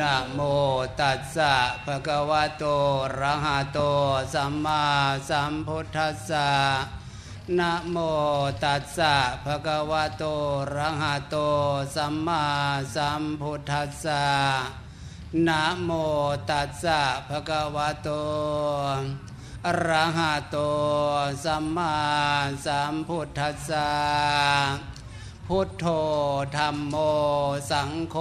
นะโมตัสสะภะคะวะโตระหะโตสัมมาสัมพุทธัสสะนะโมตัสสะภะคะวะโตระหะโตสัมมาสัมพุทธัสสะนะโมตัสสะภะคะวะโตอระหะโตสัมมาสัมพุทธัสสะพุทโธธรรมโมสังโฆ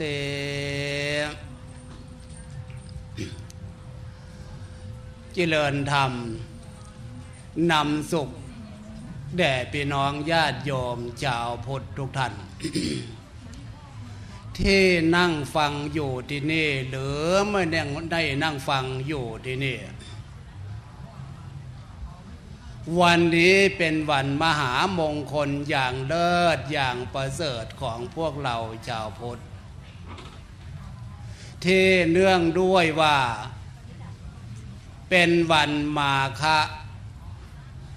ตเจริญธรรมนำสุข แด่พี่น้องญาติโยมชาวพุทธทุกท่าน ที่นั่งฟังอยู่ที่นี่ หรือไม่ได้นั่งฟังอยู่ที่นี่ วันนี้เป็นวันมหามงคลอย่างเลิศอย่างประเสริฐของพวกเราชาวพุทธ ที่เนื่องด้วยว่า เป็นวันมาคะ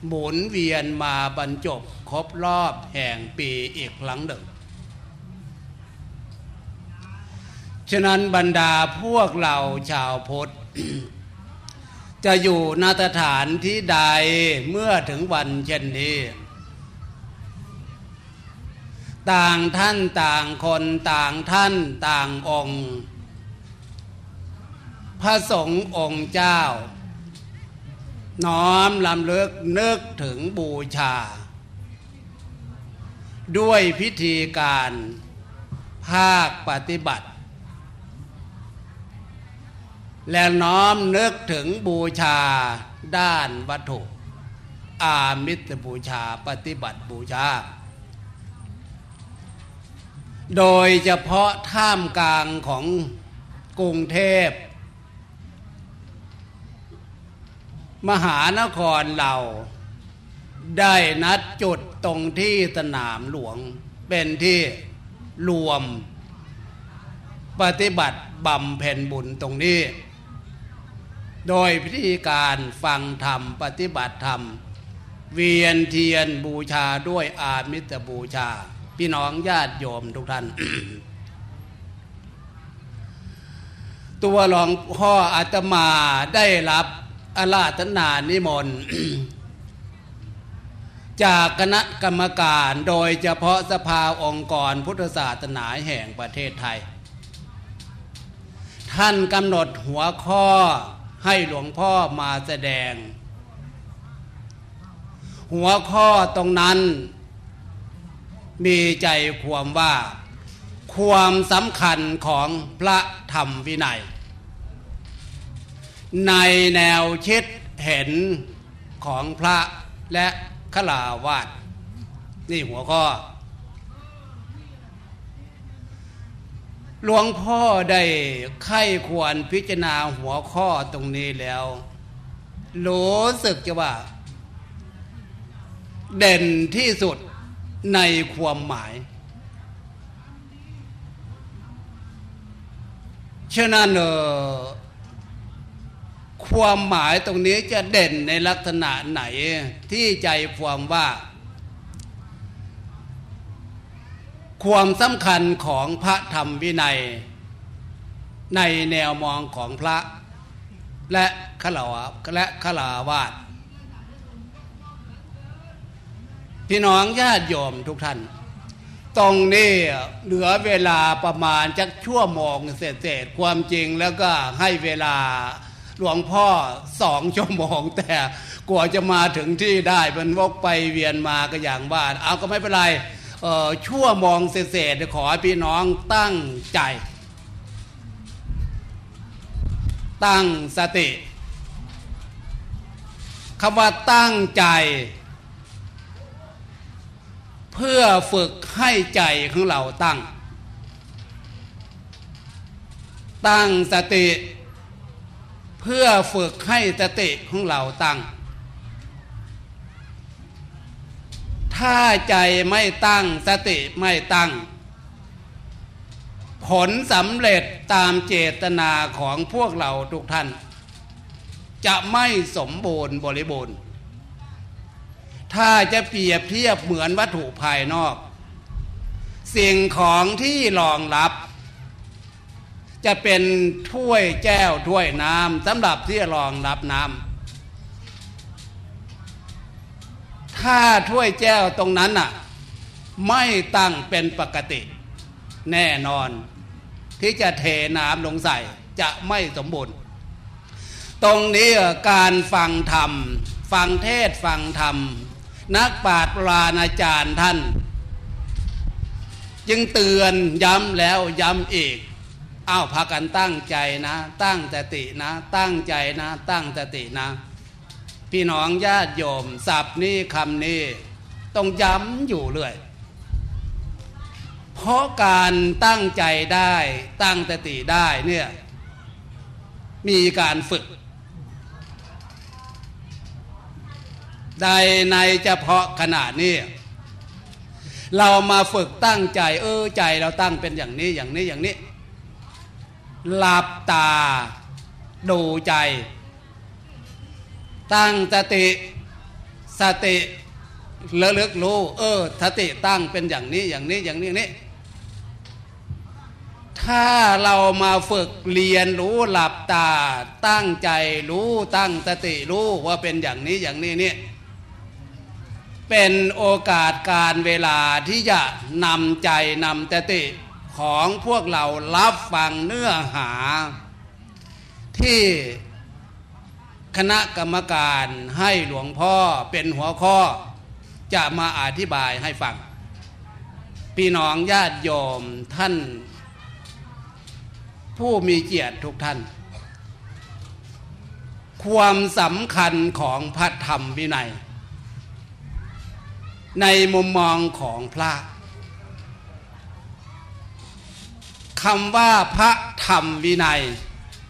หมุนเวียนมาบรรจบครบรอบแห่งปีอีกครั้งหนึ่ง ฉะนั้นบรรดาพวกเราชาวพุทธจะอยู่นาตฐานที่ใดเมื่อถึงวันเช่นนี้ ต่างท่านต่างคนต่างท่านต่างองค์ พระสงฆ์องค์เจ้า น้อมลำเลิกนึกถึงบูชา ด้วยพิธีการภาคปฏิบัติ และน้อมนึกถึงบูชาด้านวัตถุ อามิตรบูชาปฏิบัติบูชา โดยเฉพาะท่ามกลางของกรุงเทพ มหานครเราได้นัดจุดตรงที่สนามหลวง เป็นที่รวม ปฏิบัติบำเพ็ญบุญตรงนี้ โดยพิธีการฟังธรรมปฏิบัติธรรม เวียนเทียนบูชาด้วยอามิตรบูชา พี่น้องญาติโยมทุกท่าน ตัวหลวงพ่ออาตมาได้รับ อาราธนานิมนต์จากคณะกรรมการโดยเฉพาะสภาองค์กรพุทธศาสนาแห่งประเทศไทย ท่านกำหนดหัวข้อให้หลวงพ่อมาแสดง หัวข้อตรงนั้น มีใจความว่า ความสำคัญของพระธรรมวินัย ในแนวคิดเห็นของพระและขลาวาดนี่หัวข้อ หลวงพ่อได้ไข้ควรพิจารณาหัวข้อตรงนี้แล้วรู้สึกจะว่า เด่นที่สุดในความหมาย ฉะนั้นเออ ความหมายตรงนี้จะเด่นในลักษณะไหนที่ใจความว่า ความสำคัญของพระธรรมวินัย ในแนวมองของพระ และขลาวและขลาวาสพี่น้องญาติโยมทุกท่าน ตรงนี้เหลือเวลาประมาณจักชั่วโมงเศษๆความจริงแล้วก็ให้เวลา หลวงพ่อสองชั่วโมงแต่กว่าจะมาถึงที่ได้มันวกไปเวียนมาก็อย่างว่านเอาก็ไม่เป็นไรชั่วโมงเศษๆขอพี่น้องตั้งใจ ตั้งสติคำว่าตั้งใจ เพื่อฝึกให้ใจของเราตั้ง ตั้งสติ พื่อฝึกให้สติของเราตั้ง ถ้าใจไม่ตั้งสติไม่ตั้ง ผลสำเร็จตามเจตนาของพวกเราทุกท่าน จะไม่สมบูรณ์บริบูรณ์ ถ้าจะเปรียบเทียบเหมือนวัตถุภายนอก สิ่งของที่รองรับ จะเป็นถ้วยแก้วถ้วยน้ำสำหรับที่รองรับน้ำถ้าถ้วยแก้วตรงนั้นน่ะไม่ตั้งเป็นปกติ แน่นอน ที่จะเทน้ำลงใส่จะไม่สมบูรณ์ ตรงนี้การฟังธรรม ฟังเทศฟังธรรม นักปราชญ์ราอาจารย์ท่าน จึงเตือนย้ำแล้วย้ำอีก อ้าวพากันตั้งใจนะ ตั้งสตินะ ตั้งใจนะ ตั้งสตินะ พี่น้องญาติโยมสับนี้คำนี้ ต้องย้ำอยู่เรื่อย เพราะการตั้งใจได้ ตั้งสติได้เนี่ยมีการฝึก ใดในเฉพาะขนาดนี้เรามาฝึกตั้งใจ เออใจเราตั้งเป็นอย่างนี้อย่างนี้อย่างนี้ หลับตา ดูใจ ตั้งสติ สติเลือกรู้ เออสติตั้งเป็นอย่างนี้อย่างนี้อย่างนี้อย่างนี้ถ้าเรามาฝึกเรียนรู้หลับตา ตั้งใจรู้ตั้งสติรู้ว่าเป็นอย่างนี้อย่างนี้นี่เป็นโอกาสการเวลาที่จะนำใจนำสติ ของพวกเรารับฟังเนื้อหา ที่คณะกรรมการให้หลวงพ่อเป็นหัวข้อ จะมาอธิบายให้ฟัง พี่น้องญาติโยมท่าน ผู้มีเกียรติทุกท่าน ความสำคัญของพระธรรมวินัย ในมุมมองของพระ คำว่าพระธรรมวินัย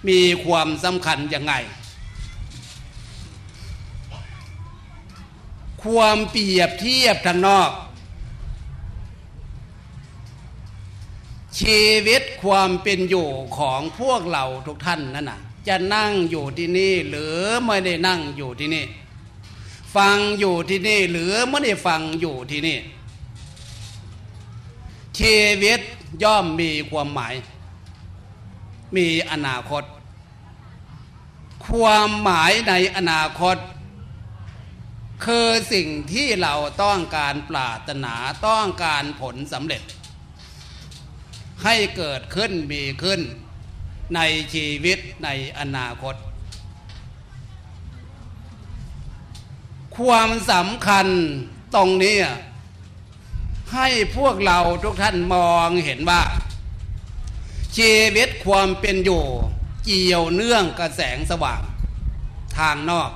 มีความสำคัญยังไง ความเปรียบเทียบทางนอก ชีวิตความเป็นอยู่ของพวกเราทุกท่านนั่นน่ะจะนั่งอยู่ที่นี่หรือไม่ได้นั่งอยู่ที่นี่ ฟังอยู่ที่นี่หรือไม่ได้ฟังอยู่ที่นี่ชีวิต ย่อมมีความหมาย มีอนาคต ความหมายในอนาคต คือสิ่งที่เราต้องการปรารถนาต้องการผลสำเร็จ ให้เกิดขึ้นมีขึ้นในชีวิตในอนาคต ความสำคัญตรงนี้ ให้พวกเราทุกท่านมองเห็นว่า ชีวิตความเป็นอยู่เกี่ยวเนื่องกับแสงสว่างทางนอก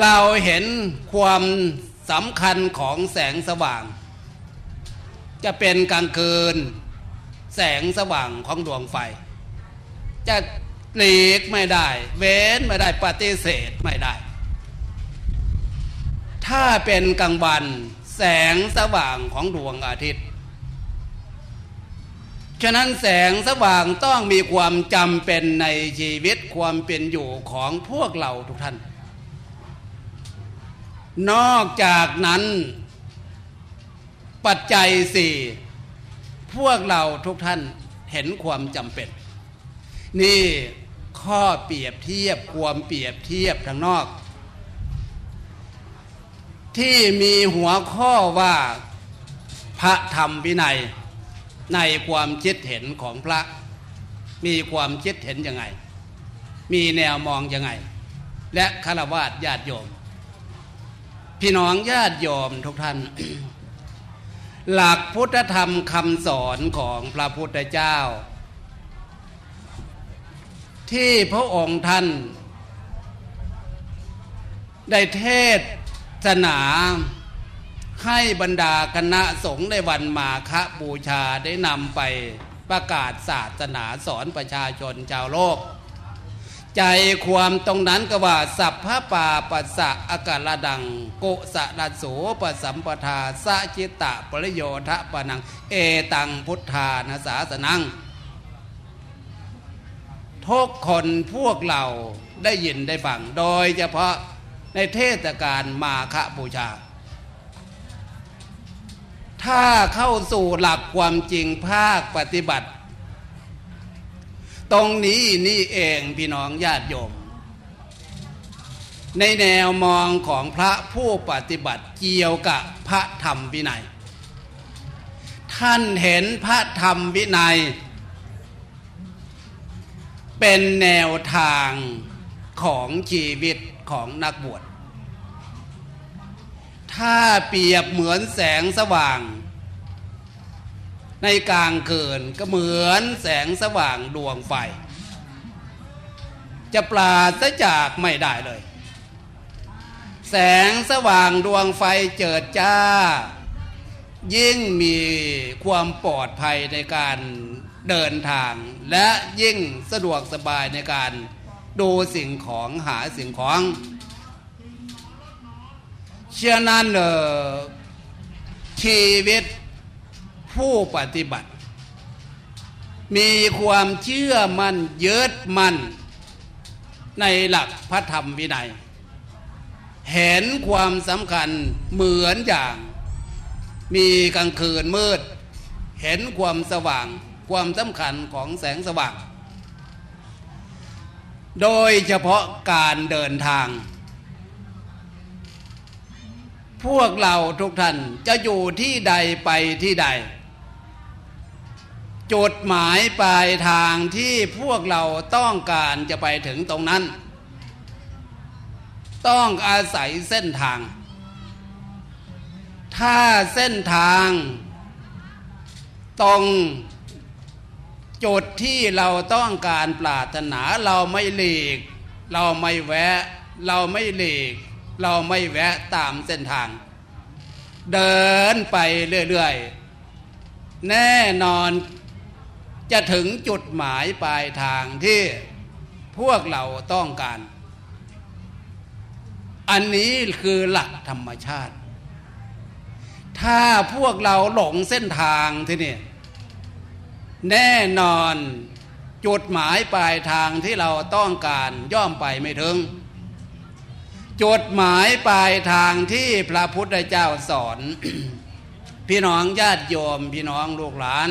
เราเห็นความสำคัญของแสงสว่าง จะเป็นกลางคืน แสงสว่างของดวงไฟ จะหลีกไม่ได้ เว้นไม่ได้ปฏิเสธไม่ได้ ถ้าเป็นกลางวัน แสงสว่างของดวงอาทิตย์ ฉะนั้นแสงสว่างต้องมีความจำเป็นในชีวิตความเป็นอยู่ของพวกเราทุกท่าน นอกจากนั้น ปัจจัยสี่พวกเราทุกท่านเห็นความจำเป็น นี่ข้อเปรียบเทียบความเปรียบเทียบทางนอก ที่มีหัวข้อว่าพระธรรมวินัยในความคิดเห็นของพระ มีความคิดเห็นยังไง มีแนวมองยังไง และฆราวาสญาติโยม พี่น้องญาติโยมทุกท่าน หลักพุทธธรรมคำสอนของพระพุทธเจ้า ที่พระองค์ท่าน ได้เทศ สนาให้บรรดาคณะสงฆ์ในวันมาฆบูชาได้นำไปประกาศศาสนาสอนประชาชนชาวโลก ใจความตรงนั้นก็ว่า สัพพะปาปัสสะอากาศดัง โกสะดัโสปสัมปทาสะจิตะปรโยทะปนัง เอตังพุทธานาสาสนังทุกคนพวกเราได้ยินได้ฟังโดยเฉพาะ ในเทศกาลมาฆบูชา ถ้าเข้าสู่หลักความจริงภาคปฏิบัติ ตรงนี้นี่เองพี่น้องญาติโยม ในแนวมองของพระผู้ปฏิบัติเกี่ยวกับพระธรรมวินัย ท่านเห็นพระธรรมวินัยเป็นแนวทางของชีวิตของนักบวช ถ้าเปรียบเหมือนแสงสว่าง ในกลางคืนก็เหมือนแสงสว่างดวงไฟ จะปราศจากไม่ได้เลย แสงสว่างดวงไฟเจิดจ้า ยิ่งมีความปลอดภัยในการเดินทาง และยิ่งสะดวกสบายในการดูสิ่งของหาสิ่งของ เชื่อนั้นชีวิตผู้ปฏิบัติ มีความเชื่อมัน่นยึดมั่น ในหลักพระธรรมวินัย เห็นความสำคัญเหมือนอย่าง มีกลางคืนมืด เห็นความสว่างความสำคัญของแสงสว่าง โดยเฉพาะการเดินทาง พวกเราทุกท่านจะอยู่ที่ใดไปที่ใด จุดหมายปลายทางที่พวกเราต้องการจะไปถึงตรงนั้น ต้องอาศัยเส้นทาง ถ้าเส้นทาง ตรงจุดที่เราต้องการปรารถนาเราไม่หลีก เราไม่แวะ เราไม่หลีก เราไม่แวะตามเส้นทาง เดินไปเรื่อยๆ แน่นอนจะถึงจุดหมายปลายทางที่พวกเราต้องการ อันนี้คือหลักธรรมชาติ ถ้าพวกเราหลงเส้นทางที่นี่แน่นอนจุดหมายปลายทางที่เราต้องการย่อมไปไม่ถึง จุดหมายปลายทางที่พระพุทธเจ้าสอน พี่น้องญาติโยมพี่น้องลูกหลาน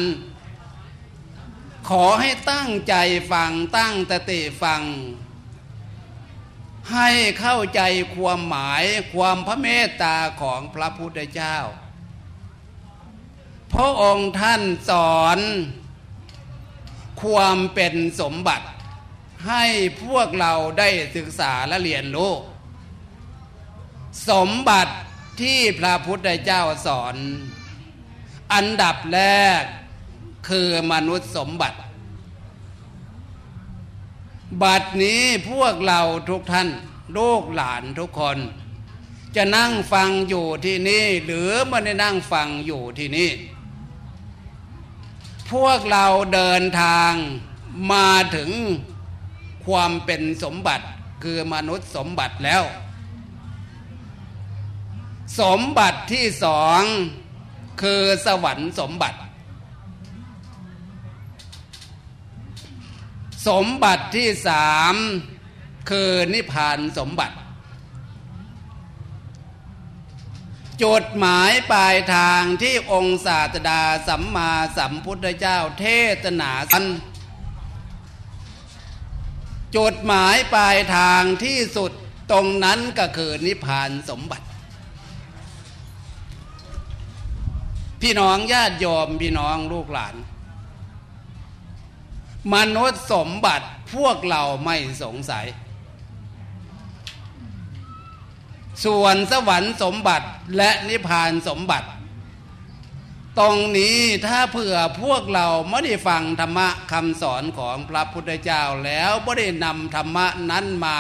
ขอให้ตั้งใจฟังตั้งตติฟัง ให้เข้าใจความหมายความพระเมตตาของพระพุทธเจ้า พระองค์ท่านสอน ความเป็นสมบัติ ให้พวกเราได้ศึกษาและเรียนรู้ สมบัติที่พระพุทธเจ้าสอน อันดับแรกคือมนุษย์สมบัติ บัดนี้พวกเราทุกท่านลูกหลานทุกคน จะนั่งฟังอยู่ที่นี่ หรือไม่ได้นั่งฟังอยู่ที่นี่ พวกเราเดินทางมาถึงความเป็นสมบัติคือมนุษย์สมบัติแล้ว สมบัติที่สองคือสวรรค์สมบัติ สมบัติที่สามคือนิพพานสมบัติ จุดหมายปลายทางที่องค์ศาสดาสัมมาสัมพุทธเจ้าเทศนาสันจุดหมายปลายทางที่สุดตรงนั้นก็คือนิพพานสมบัติ พี่น้องญาติโยมพี่น้องลูกหลาน มนุษย์สมบัติพวกเราไม่สงสัย ส่วนสวรรค์สมบัติและนิพพานสมบัติ ตรงนี้ถ้าเผื่อพวกเราไม่ได้ฟังธรรมะคำสอนของพระพุทธเจ้าแล้วไม่ได้นำธรรมะนั้นมา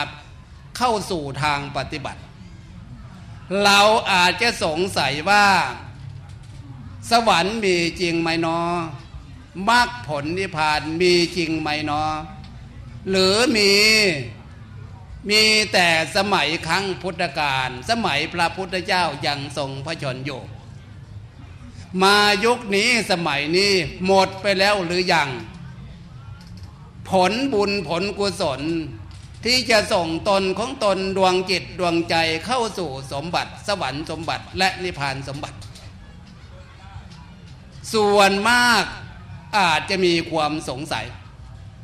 เข้าสู่ทางปฏิบัติ เราอาจจะสงสัยว่า สวรรค์มีจริงไหมนอมรรคผลนิพพานมีจริงไหมนอหรือมีมีแต่สมัยครั้งพุทธกาลสมัยพระพุทธเจ้ายังทรงพระชนอยู่ มายุคนี้สมัยนี้หมดไปแล้วหรือยัง ผลบุญผลกุศล ที่จะส่งตนของตนดวงจิตดวงใจเข้าสู่สมบัติ สวรรค์สมบัติและนิพพานสมบัติ ส่วนมากอาจจะมีความสงสัย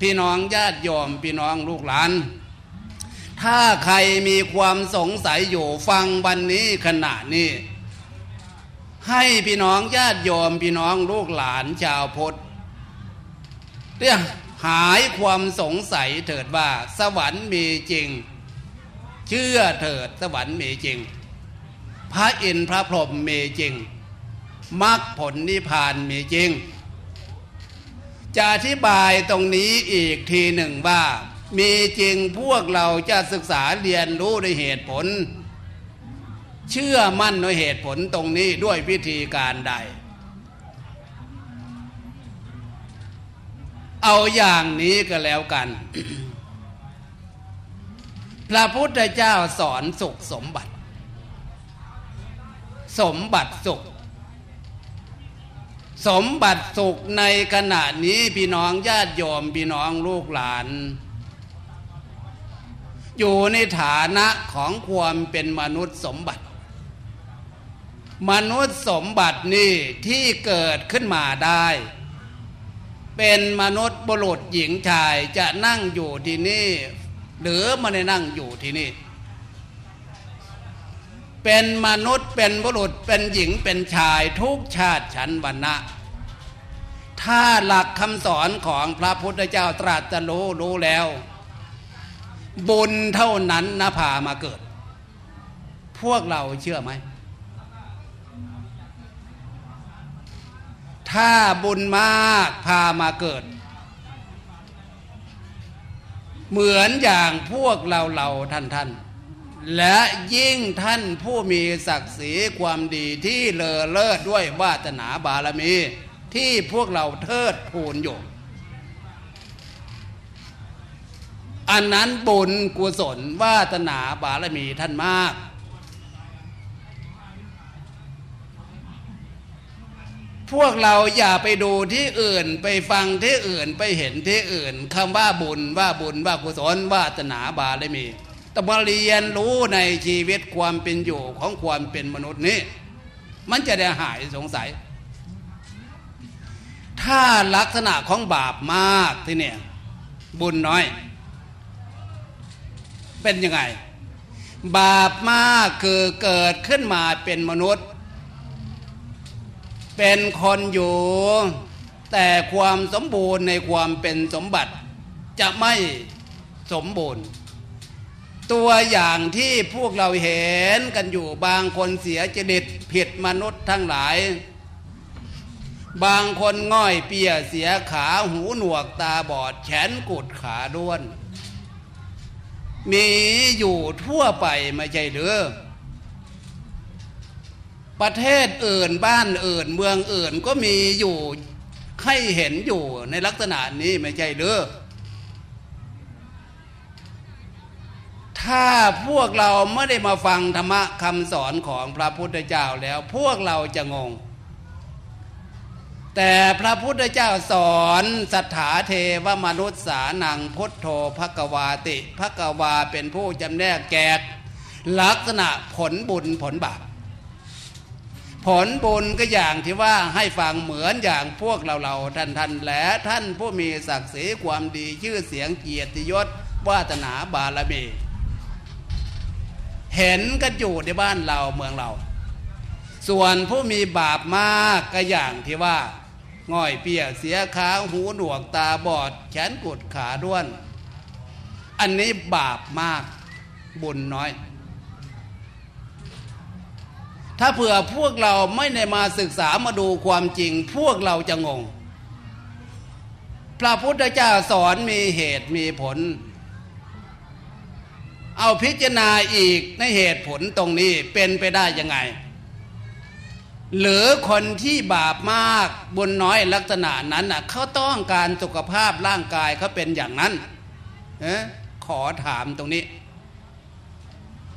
พี่น้องญาติโยมพี่น้องลูกหลาน ถ้าใครมีความสงสัยอยู่ฟังวันนี้ขณะนี้ ให้พี่น้องญาติโยมพี่น้องลูกหลานชาวพุทธเรียหายความสงสัยเถิดว่าสวรรค์มีจริง เชื่อเถิดสวรรค์มีจริง พระอินทร์พระพรหมมีจริง มรรคผลนิพพานมีจริง จะอธิบายตรงนี้อีกทีหนึ่งว่า มีจริงพวกเราจะศึกษาเรียนรู้ในเหตุผล เชื่อมั่นในเหตุผลตรงนี้ด้วยวิธีการใด เอาอย่างนี้ก็แล้วกัน พระพุทธเจ้าสอนสุขสมบัติ สมบัติสุข สมบัติสุขในขณะนี้พี่น้องญาติโยมพี่น้องลูกหลาน อยู่ในฐานะของความเป็นมนุษย์สมบัติ มนุษย์สมบัตินี่ที่เกิดขึ้นมาได้ เป็นมนุษย์บุรุษหญิงชายจะนั่งอยู่ที่นี่ หรือไม่ได้นั่งอยู่ที่นี่ เป็นมนุษย์เป็นบุรุษเป็นหญิงเป็นชายทุกชาติชั้นวรรณะ ถ้าหลักคำสอนของพระพุทธเจ้าตรัสจะรู้รู้แล้ว บุญเท่านั้นนะพามาเกิด พวกเราเชื่อไหม ถ้าบุญมากพามาเกิด เหมือนอย่างพวกเราเราท่านท่าน และยิ่งท่านผู้มีศักดิ์ศรีความดีที่เลอเลิศด้วยวาสนาบารมี ที่พวกเราเทิดทูนอยู่ อันนั้นบุญกุศลวาสนาบารมีท่านมาก พวกเราอย่าไปดูที่อื่นไปฟังที่อื่นไปเห็นที่อื่นคำว่าบุญว่าบุญว่ากุศลวาสนาบารมี ต้องมาเรียนรู้ในชีวิตความเป็นอยู่ของความเป็นมนุษย์นี้ มันจะได้หายสงสัย ถ้าลักษณะของบาปมากที่เนี่ย บุญน้อย เป็นยังไง บาปมากคือเกิดขึ้นมาเป็นมนุษย์ เป็นคนอยู่ แต่ความสมบูรณ์ในความเป็นสมบัติจะไม่สมบูรณ์ ตัวอย่างที่พวกเราเห็นกันอยู่บางคนเสียจริตผิดมนุษย์ทั้งหลาย บางคนง่อยเปียเสียขาหูหนวกตาบอดแขนกุดขาด้วน มีอยู่ทั่วไปไม่ใช่หรือประเทศอื่นบ้านอื่นเมืองอื่นก็มีอยู่ให้เห็นอยู่ในลักษณะนี้ไม่ใช่หรือ ถ้าพวกเราไม่ได้มาฟังธรรมะคำสอนของพระพุทธเจ้าแล้ว พวกเราจะงง แต่พระพุทธเจ้าสอนสถาเทวมนุษย์สานังพุทโธภกวาติภกวาเป็นผู้จำแนกแกกลักษณะผลบุญผลบาปผลบุญก็อย่างที่ว่าให้ฟังเหมือนอย่างพวกเราเราท่านท่านและท่านผู้มีศักดิ์ศรีความดีชื่อเสียงเกียรติยศวาตนาบารมี เห็นกันอยู่ในบ้านเราเมืองเรา ส่วนผู้มีบาปมากก็อย่างที่ว่าง่อยเปียเสียขาหูหนวกตาบอด แขนกุดขาด้วน อันนี้บาปมากบุญน้อย ถ้าเผื่อพวกเราไม่ได้มาศึกษามาดูความจริง พวกเราจะงง พระพุทธเจ้าสอนมีเหตุมีผล เอาพิจารณาอีกในเหตุผลตรงนี้เป็นไปได้ยังไง หรือคนที่บาปมากบุญน้อยลักษณะนั้นน่ะเขาต้องการสุขภาพร่างกายเขาเป็นอย่างนั้นเออขอถามตรงนี้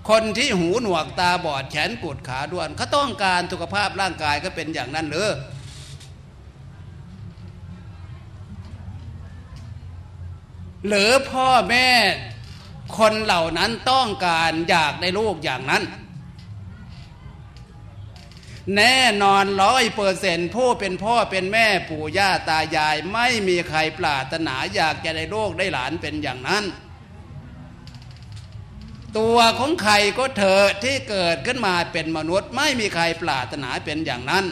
คนที่หูหนวกตาบอดแขนกุดขาด้วนเขาต้องการสุขภาพร่างกายก็เป็นอย่างนั้นหรือหรือพ่อแม่ คนเหล่านั้นต้องการอยากได้ลูกอย่างนั้น แน่นอนร้อยเปอร์เซนผู้เป็นพ่อเป็นแม่ปู่ย่าตายาย ไม่มีใครปรารถนาอยากจะได้โลกได้หลานเป็นอย่างนั้น ตัวของใครก็เถอะที่เกิดขึ้นมาเป็นมนุษย์ ไม่มีใครปรารถนาเป็นอย่างนั้น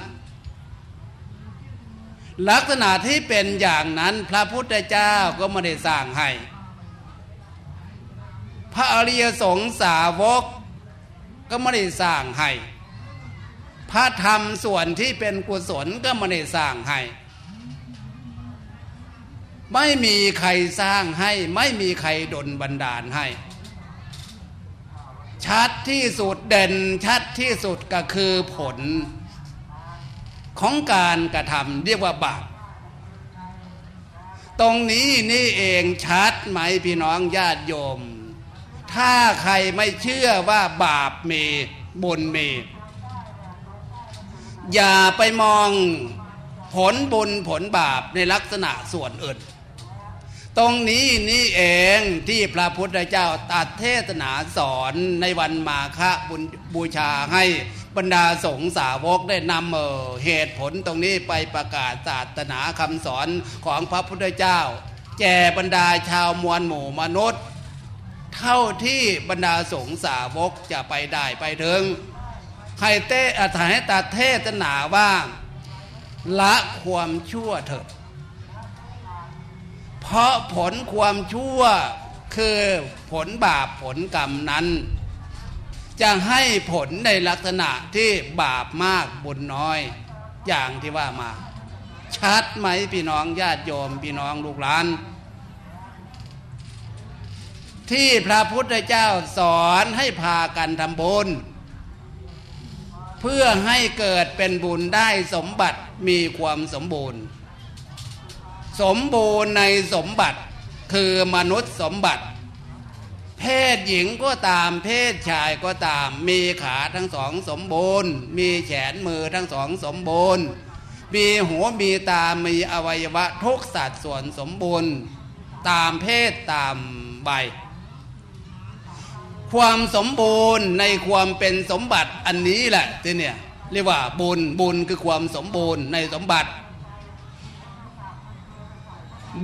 ลักษณะที่เป็นอย่างนั้นพระพุทธเจ้าก็ไม่ได้สร้างให้ พระอริยสงสาวก ก็ไม่ได้สร้างให้ พระธรรมส่วนที่เป็นกุศลก็ไม่ได้สร้างให้ ไม่มีใครสร้างให้ ไม่มีใครดลบันดาลให้ ชัดที่สุดเด่นชัดที่สุดก็คือผล ของการกระทำเรียกว่าบาปตรงนี้นี่เองชัดไหมพี่น้องญาติโยม ถ้าใครไม่เชื่อว่าบาปมีบุญมี อย่าไปมองผลบุญผลบาปในลักษณะส่วนอื่น ตรงนี้นี่เองที่พระพุทธเจ้าตัดเทศนาสอนในวันมาฆบุญบูชาให้บรรดาสงสาวกได้นำเเหตุผลตรงนี้ไปประกาศศาสนาคำสอนของพระพุทธเจ้าแก่บรรดาชาวมวลหมู่มนุษย์ เท่าที่บรรดาสงสาวกจะไปได้ไปถึงให้เต้อถายให้ตาเทศนาว่าละความชั่วเถิดเพราะผลความชั่วคือผลบาปผลกรรมนั้น จะให้ผลในลักษณะที่บาปมากบุญน้อย อย่างที่ว่ามา ชัดไหมพี่น้องญาติโยมพี่น้องลูกหลาน ที่พระพุทธเจ้าสอนให้พากันทำบุญ เพื่อให้เกิดเป็นบุญได้สมบัติมีความสมบูรณ์ สมบูรณ์ในสมบัติคือมนุษย์สมบัติ เพศหญิงก็ตามเพศชายก็ตาม มีขาทั้งสองสมบูรณ์ มีแขนมือทั้งสองสมบูรณ์ มีหัวมีตา มีอวัยวะทุกสัดส่วนสมบูรณ์ ตามเพศตามใบ ความสมบูรณ์ในความเป็นสมบัติอันนี้แหละที่เนี่ยเรียกว่าบุญบุญคือความสมบูรณ์ในสมบัติ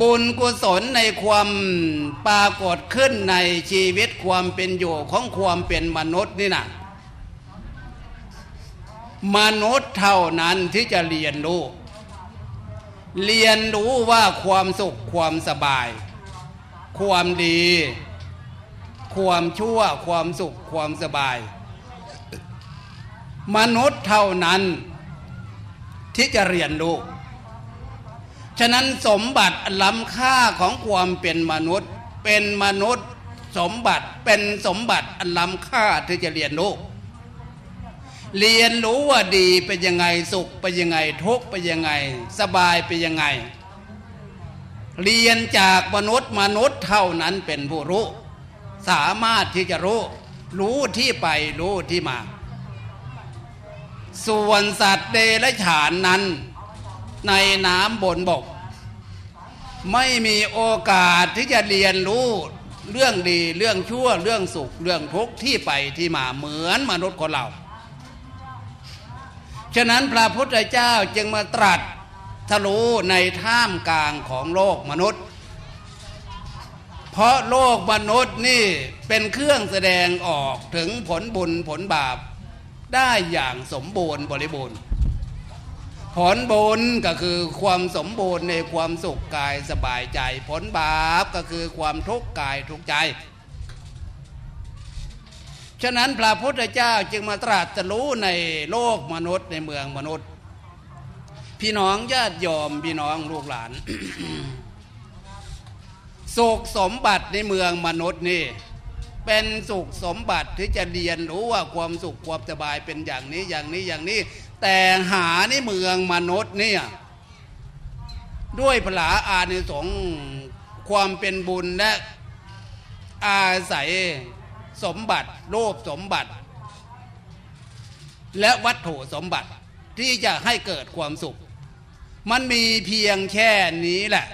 บุญกุศลในความปรากฏขึ้นในชีวิตความเป็นอยู่ของความเป็นมนุษย์นี่นะมนุษย์เท่านั้นที่จะเรียนรู้ เรียนรู้ว่าความสุขความสบาย ความดี ความชั่วความสุขความสบาย มนุษย์เท่านั้นที่จะเรียนรู้ ฉะนั้นสมบัติล้ำค่าของความเป็นมนุษย์ เป็นมนุษย์สมบัติเป็นสมบัติอันล้ำค่าที่จะเรียนรู้ เรียนรู้ว่าดีเป็นยังไงสุขเป็นยังไงทุกข์เป็นยังไง สบายเป็นยังไง เรียนจากมนุษย์มนุษย์เท่านั้นเป็นผู้รู้ สามารถที่จะรู้ รู้ที่ไปรู้ที่มา ส่วนสัตว์เดรัจฉานนั้น ในน้ำบนบก ไม่มีโอกาสที่จะเรียนรู้เรื่องดีเรื่องชั่วเรื่องสุขเรื่องทุกข์ที่ไปที่มาเหมือนมนุษย์คนเรา ฉะนั้นพระพุทธเจ้าจึงมาตรัสทะลุในท่ามกลางของโลกมนุษย์ เพราะโลกมนุษย์นี่เป็นเครื่องแสดงออกถึงผลบุญผลบาป ได้อย่างสมบูรณ์บริบูรณ์ ผลบุญก็คือความสมบูรณ์ในความสุขกายสบายใจ ผลบาปก็คือความทุกข์กายทุกข์ใจ ฉะนั้นพระพุทธเจ้าจึงมาตรัสรู้ในโลกมนุษย์ในเมืองมนุษย์ พี่น้องญาติยอมพี่น้องลูกหลาน สุขสมบัติในเมืองมนุษย์นี่ เป็นสุขสมบัติที่จะเรียนรู้ว่าความสุขความสบายเป็นอย่างนี้อย่างนี้อย่างนี้ แต่หาในเมืองมนุษย์เนี่ยด้วยพลาอานิสงส์ความเป็นบุญและอาศัยสมบัติโลภสมบัติ และวัตถุสมบัติที่จะให้เกิดความสุข มันมีเพียงแค่นี้แหละ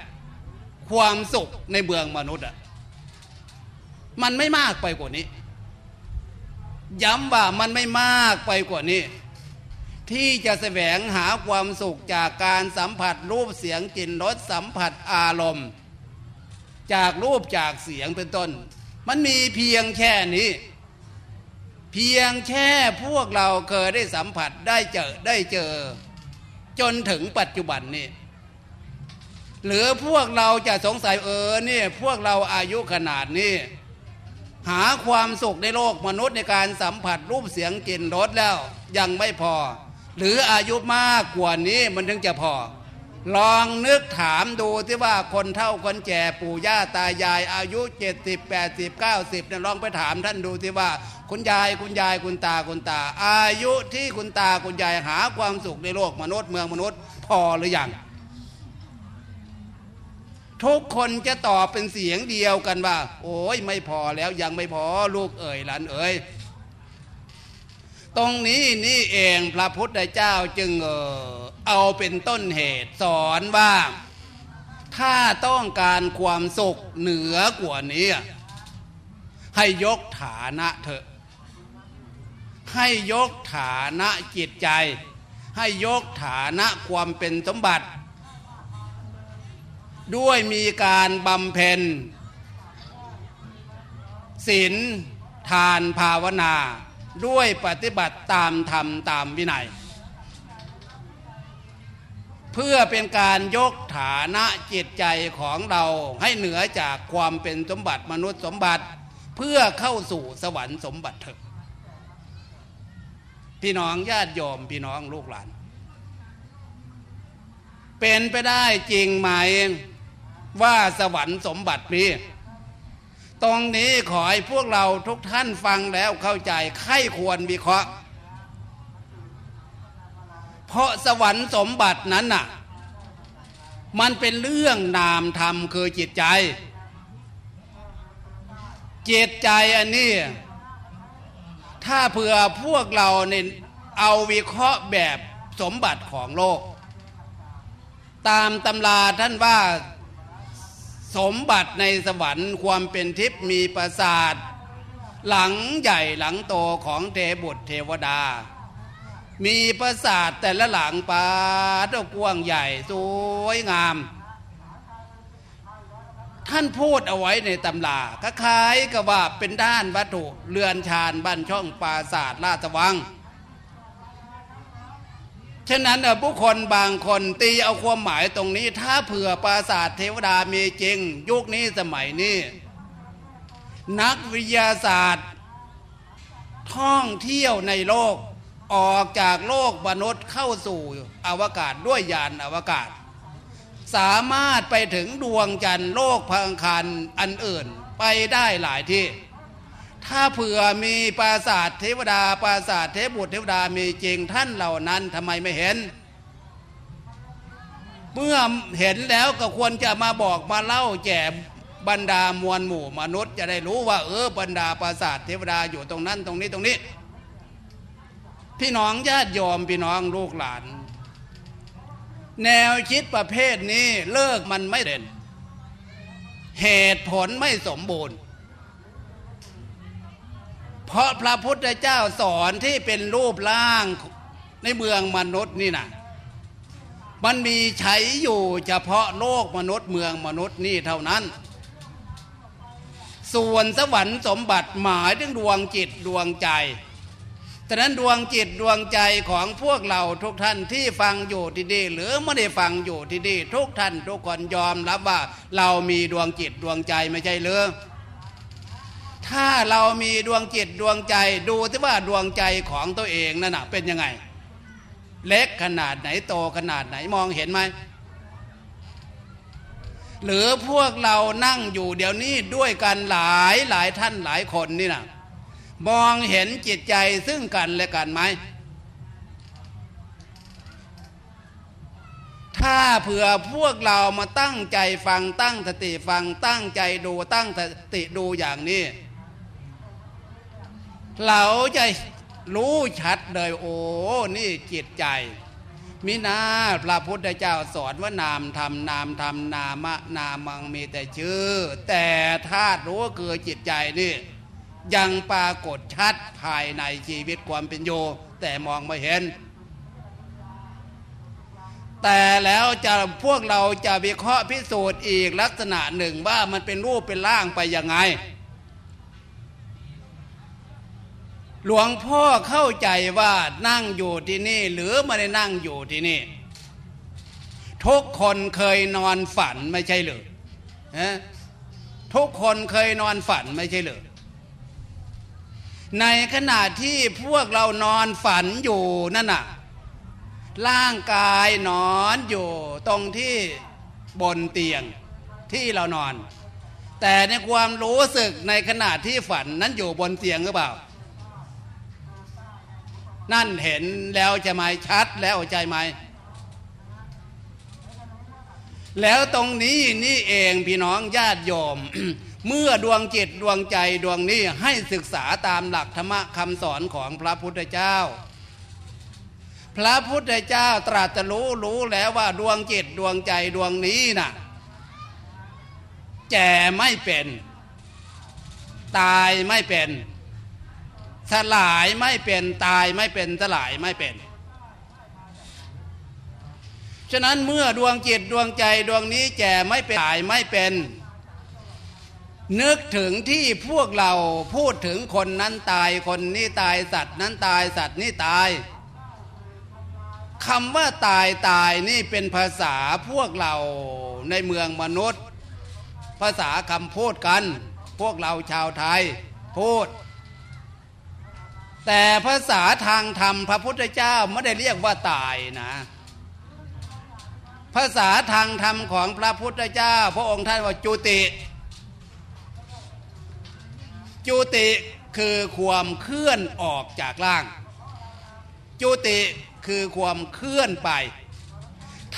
ความสุขในเมืองมนุษย์อะมันไม่มากไปกว่านี้ ย้ำว่ามันไม่มากไปกว่านี้ ที่จะแสวงหาความสุขจากการสัมผัสรูปเสียงกลิ่นรสสัมผัสอารมณ์ จากรูปจากเสียงเป็นต้น มันมีเพียงแค่นี้ เพียงแค่พวกเราเคยได้สัมผัสได้เจอได้เจอ จนถึงปัจจุบันนี้ หรือพวกเราจะสงสัยเออเนี่ยพวกเราอายุขนาดนี้ หาความสุขในโลกมนุษย์ในการสัมผัสรูปเสียงกลิ่นรสแล้วยังไม่พอ หรืออายุมากกว่านี้มันถึงจะพอ ลองนึกถามดูที่ว่าคนเท่าคนแก่ปู่ย่าตายาย อายุเจ็ดสิบแปดสิบเก้าสิบเนี่ยลองไปถามท่านดูที่ว่า คุณยายคุณยายคุณตาคุณตา อายุที่คุณตาคุณยายหาความสุขในโลกมนุษย์เมืองมนุษย์ พอหรือยัง ทุกคนจะตอบเป็นเสียงเดียวกันว่า โอ้ยไม่พอแล้วยังไม่พอลูกเอ๋ยหลานเอ๋ยตรงนี้นี่เองพระพุทธเจ้าจึงเออเอาเป็นต้นเหตุสอนว่า ถ้าต้องการความสุขเหนือกว่านี้ ให้ยกฐานะเถอะ ให้ยกฐานะจิตใจ ให้ยกฐานะความเป็นสมบัติ ด้วยมีการบำเพ็ญศีลทานภาวนา ด้วยปฏิบัติตามธรรมตามวินัย เพื่อเป็นการยกฐานะจิตใจของเราให้เหนือจากความเป็นสมบัติมนุษย์สมบัติ เพื่อเข้าสู่สวรรค์สมบัติเถอะพี่น้องญาติโยมพี่น้องลูกหลาน เป็นไปได้จริงไหม ว่าสวรรค์สมบัตินี้ตรงนี้ขอให้พวกเราทุกท่านฟังแล้วเข้าใจไข้ควรวิเคราะห์ เพราะสวรรค์สมบัตินั้นน่ะ มันเป็นเรื่องนามธรรมคือจิตใจ จิตใจอันนี้ ถ้าเผื่อพวกเราเนี่ยเอาวิเคราะห์แบบสมบัติของโลก ตามตำราท่านว่า สมบัติในสวรรค์ความเป็นทิพย์มีประสาท หลังใหญ่หลังโตของเทบุตรเทวดา มีประสาทแต่ละหลังปาตกว้างใหญ่สวยงาม ท่านพูดเอาไว้ในตำราคล้ายกับว่าเป็นด้านวัตถุเรือนชานบ้านช่องปราศาสตร์ราชวัง ฉะนั้นผู้คนบางคนตีเอาความหมายตรงนี้ ถ้าเผื่อปราสาทเทวดามีจริง ยุคนี้สมัยนี้นักวิทยาศาสตร์ ท่องเที่ยวในโลก ออกจากโลกมนุษย์เข้าสู่อวกาศด้วยยานอวกาศ สามารถไปถึงดวงจันทร์โลกพังคารอันอื่นไปได้หลายที่ ถ้าเผื่อมีปราสาทเทวดาปราสาทเทพบุตรเทวดามีจริงท่านเหล่านั้นทำไมไม่เห็น เมื่อเห็นแล้วก็ควรจะมาบอกมาเล่าแก่บรรดามวลหมู่มนุษย์จะได้รู้ว่า เออบรรดาปราสาทเทวดาอยู่ตรงนั้นตรงนี้ตรงนี้ พี่น้องญาติยอมพี่น้องลูกหลาน แนวคิดประเภทนี้เลิกมันไม่เด่น เหตุผลไม่สมบูรณ์ เพราะพระพุทธเจ้าสอนที่เป็นรูปร่างในเมืองมนุษย์นี่นะมันมีใช้อยู่เฉพาะโลกมนุษย์เมืองมนุษย์นี่เท่านั้น ส่วนสวรรค์สมบัติหมายถึงดวงจิตดวงใจแต่นั้นดวงจิตดวงใจของพวกเราทุกท่านที่ฟังอยู่ที่ดีหรือไม่ได้ฟังอยู่ที่ดีทุกท่านทุกคนยอมรับว่าเรามีดวงจิตดวงใจไม่ใช่หรือ ถ้าเรามีดวงจิตดวงใจดูที่ว่าดวงใจของตัวเองนั่นนะเป็นยังไง เล็กขนาดไหนโตขนาดไหนมองเห็นไหมหรือพวกเรานั่งอยู่เดี๋ยวนี้ด้วยกันหลายหลายท่านหลายคนนี่นะมองเห็นจิตใจซึ่งกันและกันไหม ถ้าเผื่อพวกเรามาตั้งใจฟังตั้งสติฟังตั้งใจดูตั้งสติดูอย่างนี้ เราจะรู้ชัดเลย โอ้นี่จิตใจมินาพระพุทธเจ้าสอนว่านามธรรมนามธรรมนามะนามังมีแต่ชื่อ แต่ธาตุรู้คือจิตใจนี่ ยังปรากฏชัดภายในชีวิตความเป็นโย แต่มองไม่เห็น แต่แล้วจะพวกเราจะวิเคราะห์พิสูจน์อีกลักษณะหนึ่งว่ามันเป็นรูปเป็นร่างไปยังไง หลวงพ่อเข้าใจว่านั่งอยู่ที่นี่ หรือไม่ได้นั่งอยู่ที่นี่ ทุกคนเคยนอนฝันไม่ใช่หรือทุกคนเคยนอนฝันไม่ใช่หรือในขณะที่พวกเรานอนฝันอยู่นั่นน่ะร่างกายนอนอยู่ตรงที่บนเตียงที่เรานอน แต่ในความรู้สึกในขณะที่ฝันนั้นอยู่บนเตียงหรือเปล่า นั่นเห็นแล้วจะไหมชัดแล้วใจไหม แล้วตรงนี้นี่เองพี่น้องญาติโยม เมื่อดวงจิตดวงใจดวงนี้ให้ศึกษาตามหลักธรรมคำสอนของพระพุทธเจ้า พระพุทธเจ้าตรัสรู้รู้แล้วว่าดวงจิตดวงใจดวงนี้นะ่ะแก่ไม่เป็น ตายไม่เป็น สลายไม่เป็นตายไม่เป็นสลายไม่เป็น ฉะนั้นเมื่อดวงจิตดวงใจดวงนี้แก่ไม่เป็นตายไม่เป็น นึกถึงที่พวกเราพูดถึงคนนั้นตายคนนี้ตายสัตว์นั้นตายสัตว์นี้ตายคำว่าตายตายนี่เป็นภาษาพวกเราในเมืองมนุษย์ ภาษาคำพูดกัน พวกเราชาวไทยพูด แต่ภาษาทางธรรมพระพุทธเจ้าไม่ได้เรียกว่าตายนะ ภาษาทางธรรมของพระพุทธเจ้า พระองค์ท่านว่าจุติ จุติคือความเคลื่อนออกจากร่าง จุติคือความเคลื่อนไป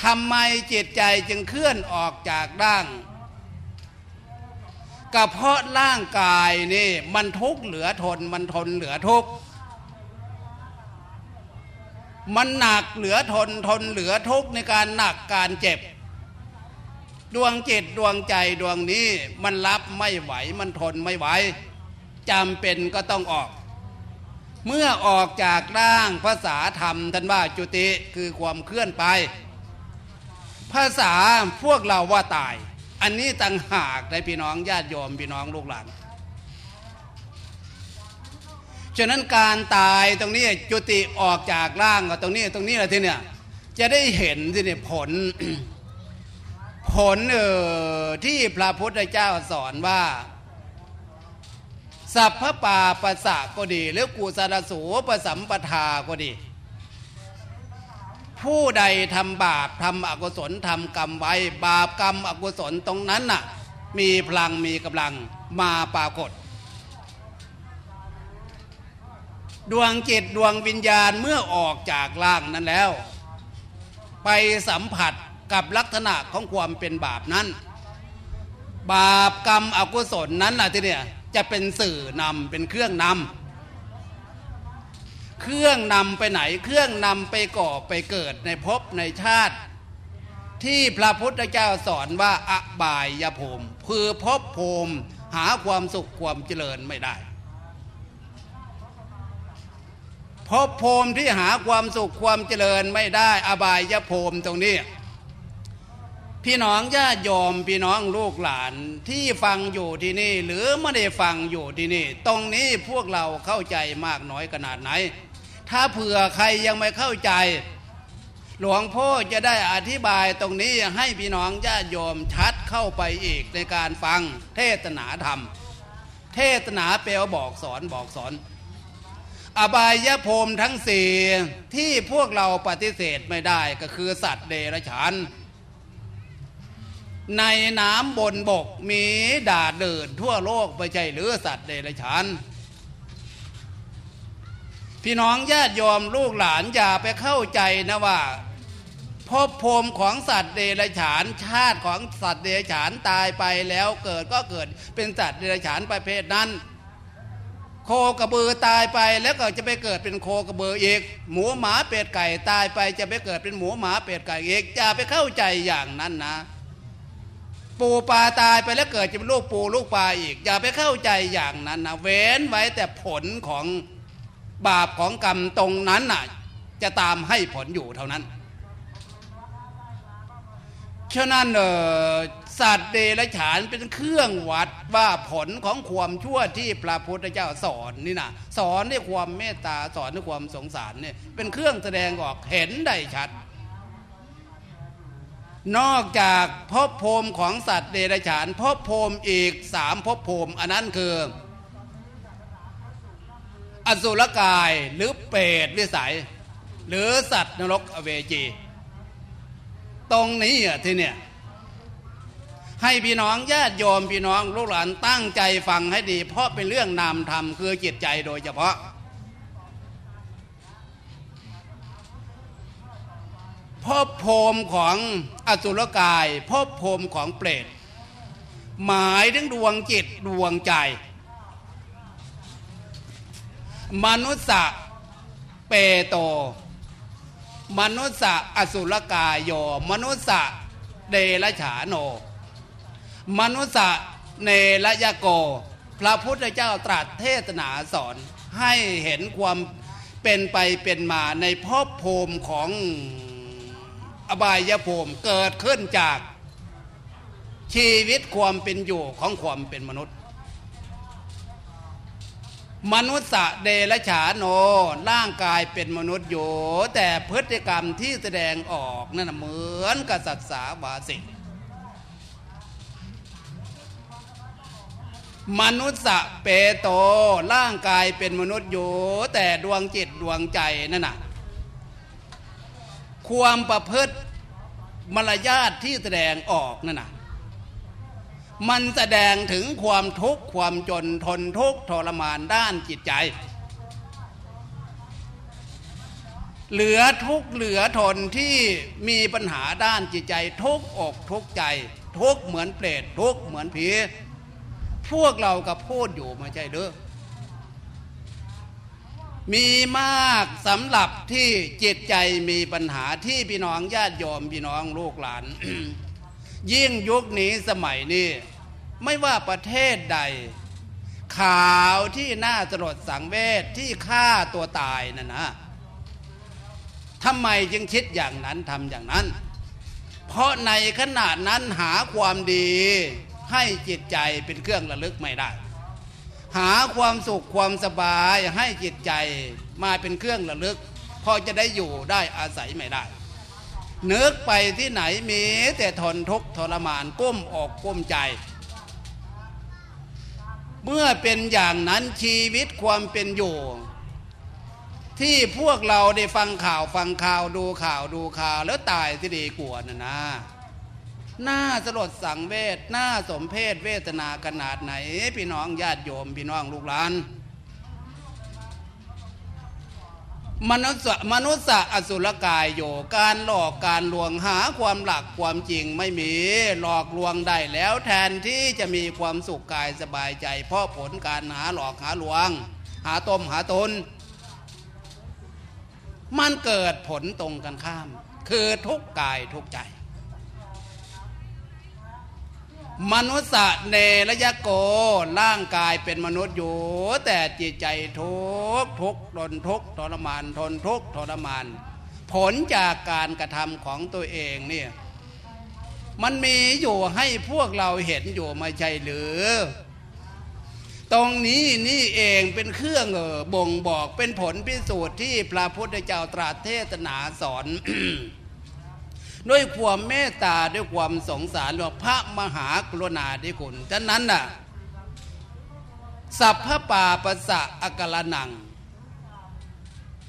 ทำไมจิตใจจึงเคลื่อนออกจากร่างก็เพราะร่างกายนี่มันทุกข์เหลือทนมันทนเหลือทุกข์ มันหนักเหลือทนทนเหลือทุกในการหนักการเจ็บ ดวงจิตดวงใจดวงนี้มันรับไม่ไหวมันทนไม่ไหวจำเป็นก็ต้องออก เมื่อออกจากร่างภาษาธรรมท่านว่าจุติคือความเคลื่อนไป ภาษาพวกเราว่าตาย อันนี้ต่างหากในพี่น้องญาติโยมพี่น้องลูกหลาน ฉะนั้นการตายตรงนี้จุติออกจากร่างก็ตรงนี้ตรงนี้แหละทีเนี่ยจะได้เห็นที่เนี่ยผล ผลเออที่พระพุทธเจ้าสอนว่า สัพพปาปะสะก็ดี หรือกุศลสูปสัมปทาก็ดี ผู้ใดทำบาปทำอกุศลทำกรรมไว้ บาปกรรมอกุศลตรงนั้นน่ะ มีพลังมีกำลังมาปรากฏ ดวงจิตดวงวิญญาณเมื่อออกจากร่างนั้นแล้ว ไปสัมผัสกับลักษณะของความเป็นบาปนั้น บาปกรรมอกุศลนั้นน่ะทีเนี่ยจะเป็นสื่อนำเป็นเครื่องนำเครื่องนำไปไหนเครื่องนำไปก่อไปเกิดในภพในชาติ ที่พระพุทธเจ้าสอนว่าอบายยภูมิคือภพภูมิหาความสุขความเจริญไม่ได้ ภพภูมิที่หาความสุขความเจริญไม่ได้อบายยภูมิตรงนี้ พี่น้องญาติโยมพี่น้องลูกหลานที่ฟังอยู่ที่นี่ หรือไม่ได้ฟังอยู่ที่นี่ ตรงนี้พวกเราเข้าใจมากน้อยขนาดไหน ถ้าเผื่อใครยังไม่เข้าใจ หลวงพ่อจะได้อธิบายตรงนี้ให้พี่น้องญาติโยมชัดเข้าไปอีกในการฟังเทศนาธรรม เทศนาเปลวบอกสอนบอกสอน อบายภูมิทั้งสี่ที่พวกเราปฏิเสธไม่ได้ก็คือสัตว์เดรัจฉาน ในน้ำบนบกมีดาเดินทั่วโลกไปใช่หรือสัตว์เดรัจฉานพี่น้องญาติยอมลูกหลานอย่าไปเข้าใจนะว่าพบภูมิของสัตว์เดรัจฉานชาติของสัตว์เดรัจฉานตายไปแล้วเกิดก็เกิดเป็นสัตว์เดรัจฉานประเภทนั้น โคกระบือตายไปแล้วก็จะไปเกิดเป็นโคกระบืออีก หมูหมาเป็ดไก่ตายไปจะไปเกิดเป็นหมูหมาเป็ดไก่อีกอย่าไปเข้าใจอย่างนั้นนะ ปูปลาตายไปแล้วเกิดจะเป็นลูกปูลูกปลาอีก อย่าไปเข้าใจอย่างนั้นนะเว้นไว้แต่ผลของบาปของกรรมตรงนั้นน่ะ จะตามให้ผลอยู่เท่านั้นฉะนั้นเออ สัตว์เดรัจฉานเป็นเครื่องวัดว่าผลของความชั่วที่พระพุทธเจ้าสอนนี่นะสอนด้วยความเมตตาสอนด้วยความสงสารเนี่ยเป็นเครื่องแสดงออกเห็นได้ชัด นอกจากภพภูมิของสัตว์เดรัจฉานภพภูมิอีกสามภพภูมิอันนั้นคือ อสุรกายหรือเปรตวิสัย หรือสัตว์นรกอเวจี ตรงนี้อะที่เนี่ย ให้พี่น้องญาติโยมพี่น้องลูกหลานตั้งใจฟังให้ดี เพราะเป็นเรื่องนามธรรมคือจิตใจโดยเฉพาะ พบโพมของอสุรกาย พบโพมของเปรตหมายถึงดวงจิตดวงใจ มนุษย์เปโต มนุษย์อสุรกายโย มนุษย์เดลฉาโน มนุษย์เนรยโก พระพุทธเจ้าตรัสเทศนาสอนให้เห็นความเป็นไปเป็นมาในภพภูมิของอบายภูมิเกิดขึ้นจากชีวิตความเป็นอยู่ของความเป็นมนุษย์ มนุษย์เดลฉาโนร่างกายเป็นมนุษย์อยู่ แต่พฤติกรรมที่แสดงออกนั่นเหมือนกับสัตว์สาวาสิท มนุษย์เปโตร่างกายเป็นมนุษย์อยู่ แต่ดวงจิตดวงใจนั่นน่ะความประพฤติมารยาทที่แสดงออกนั่นน่ะมันแสดงถึงความทุกข์ความจนทนทุกข์ทรมานด้านจิตใจ เหลือทุกเหลือทนที่มีปัญหาด้านจิตใจ ทุกอกทุกใจ ทุกเหมือนเปรตทุกเหมือนผี พวกเรากับพูดอยู่ไม่ใช่เด้อมีมากสำหรับที่จิตใจมีปัญหาที่พี่น้องญาติโยมพี่น้องลูกหลาน ยิ่งยุคนี้สมัยนี้ไม่ว่าประเทศใด ข่าวที่น่าสลดสังเวชที่ฆ่าตัวตายนั่นนะทำไมจึงคิดอย่างนั้นทำอย่างนั้น เพราะในขณะนั้นหาความดี ให้จิตใจเป็นเครื่องระลึกไม่ได้ หาความสุขความสบายให้จิตใจมาเป็นเครื่องระลึก พอจะได้อยู่ได้อาศัยไม่ได้นึกไปที่ไหนมีแต่ทนทุกข์ทรมานก้มออกก้มใจ เมื่อเป็นอย่างนั้นชีวิตความเป็นอยู่ ที่พวกเราได้ฟังข่าวฟังข่าวดูข่าวดูข่าวแล้วตายที่ดีกว่านะนะ หน้าสลดสังเวชหน้าสมเพศเวทนาขนาดไหน พี่น้องญาติโยมพี่น้องลูกหลาน มนุษย์มนุษย์อสุรกายโยการหลอกการลวงหาความหลักความจริงไม่มีหลอกลวงได้แล้วแทนที่จะมีความสุขกายสบายใจ เพราะผลการหาหลอกหาลวง หาต้มหาตนมันเกิดผลตรงกันข้าม คือทุกกายทุกใจ มนุษย์เนรยโกร่างกายเป็นมนุษย์อยู่ แต่จิตใจทุกทุกทนทุกทรมานทนทุกทรมาน ผลจากการกระทำของตัวเองเนี่ยมันมีอยู่ให้พวกเราเห็นอยู่ไม่ใช่หรือ ตรงนี้นี่เองเป็นเครื่องเออบ่งบอกเป็นผลพิสูจน์ที่พระพุทธเจ้าตรัสเทศนาสอน ด้วยความเมตตาด้วยความสงสารว่าพระมหากรุณาธิคุณฉะนั้นน่ะสัพพป่าปะสะอักลนัง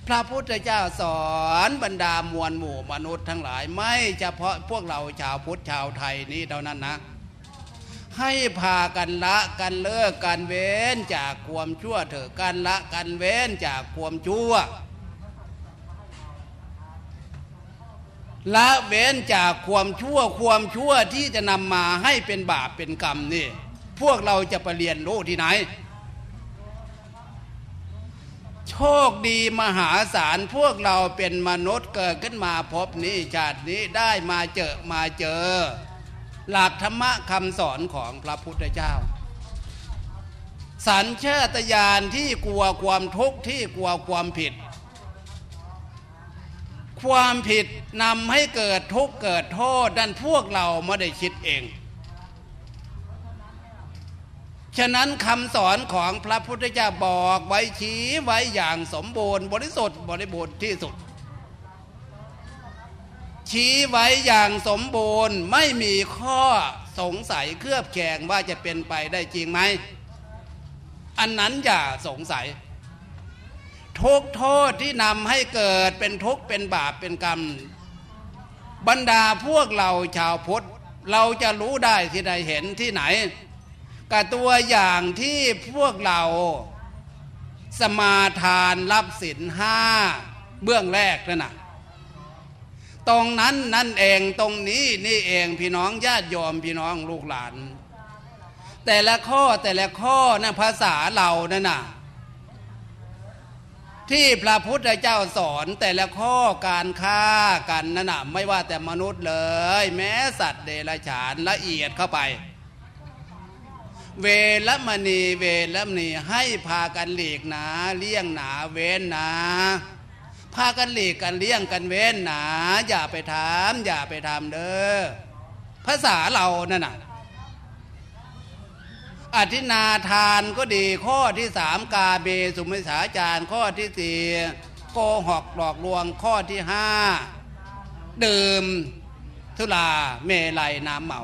พระพุทธเจ้าสอนบรรดามวลหมู่มนุษย์ทั้งหลาย ไม่เฉพาะพวกเราชาวพุทธชาวไทยนี้เท่านั้นนะ ให้พากันละกันเลิกกันเว้นจากความชั่วเถอะกันละกันเว้นจากความชั่ว ละเว้นจากความชั่วความชั่วที่จะนำมาให้เป็นบาปเป็นกรรมนี่ พวกเราจะไปเรียนรู้ที่ไหน โชคดีมหาศาลพวกเราเป็นมนุษย์เกิดขึ้นมาพบนี้ชาตินี้ได้มาเจอมาเจอ หลักธรรมะคำสอนของพระพุทธเจ้า สัญชาตญาณที่กลัวความทุกข์ที่กลัวความผิด ความผิดนำให้เกิดทุกข์เกิดโทษดันพวกเราไม่ได้คิดเอง ฉะนั้นคำสอนของพระพุทธเจ้าบอกไว้ชี้ไว้อย่างสมบูรณ์ บริสุทธิ์บริบูรณ์ที่สุด ชี้ไว้อย่างสมบูรณ์ไม่มีข้อสงสัยเครือบแคลงว่าจะเป็นไปได้จริงไหม อันนั้นอย่าสงสัย ทุกโทษที่นำให้เกิดเป็นทุกข์เป็นบาปเป็นกรรม บรรดาพวกเราชาวพุทธเราจะรู้ได้ที่ใดเห็นที่ไหนกับตัวอย่างที่พวกเราสมาทานรับสินห้าเบื้องแรกนั่นนะตรงนั้นนั่นเองตรงนี้นี่เองพี่น้องญาติโยมพี่น้องลูกหลาน แต่ละข้อแต่ละข้อนะภาษาเรานั่นน่ะ ที่พระพุทธเจ้าสอนแต่ละข้อการฆ่ากันนั่นนะไม่ว่าแต่มนุษย์เลย แม้สัตว์เดรัจฉานละเอียดเข้าไป เวรมณีเวรมณีให้พากันหลีกหนาเลี่ยงหนาเว้นหนาพากันหลีกกันเลี่ยงกันเว้นหนา อย่าไปทำอย่าไปทำเด้อภาษาเรานั่นน่ะ อธินาทานก็ดีข้อที่สามกาเบสุมิสาจารข้อที่สี่โกหกหลอกลวงข้อที่ห้าดื่มทุลาเมลัยน้ำเมา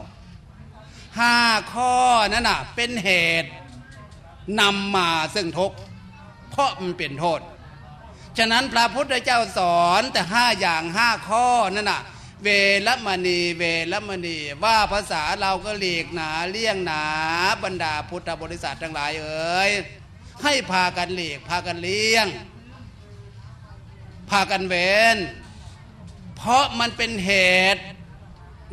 ห้าข้อนั้นน่ะเป็นเหตุนำมาซึ่งทุกข์เพราะมันเป็นโทษ ฉะนั้นพระพุทธเจ้าสอนแต่ห้าอย่างห้าข้อนั่นน่ะ เวรมณีเวรมณี ว่าภาษาเราก็หลีกหนาเลี่ยงหนาบรรดาพุทธบริษัททั้งหลายเอ๋ยให้พากันหลีกพากันเลี่ยง พากันเว้นเพราะมันเป็นเหตุ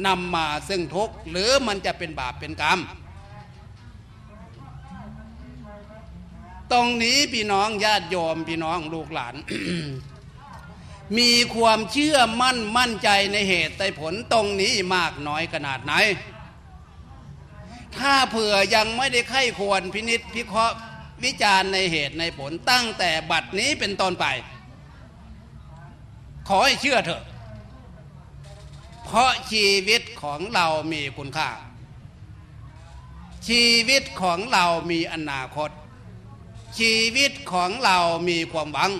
นำมาซึ่งทุกข์หรือมันจะเป็นบาปเป็นกรรม ตรงนี้พี่น้องญาติโยมพี่น้องลูกหลาน มีความเชื่อมั่นมั่นใจในเหตุในผลตรงนี้มากน้อยขนาดไหน ถ้าเผื่อยังไม่ได้ไข้ควรพินิษพิเคราะห์วิจารณ์ในเหตุในผลตั้งแต่บัดนี้เป็นต้นไป ขอให้เชื่อเถอะ เพราะชีวิตของเรามีคุณค่า ชีวิตของเรามีอนาคต ชีวิตของเรามีความหวัง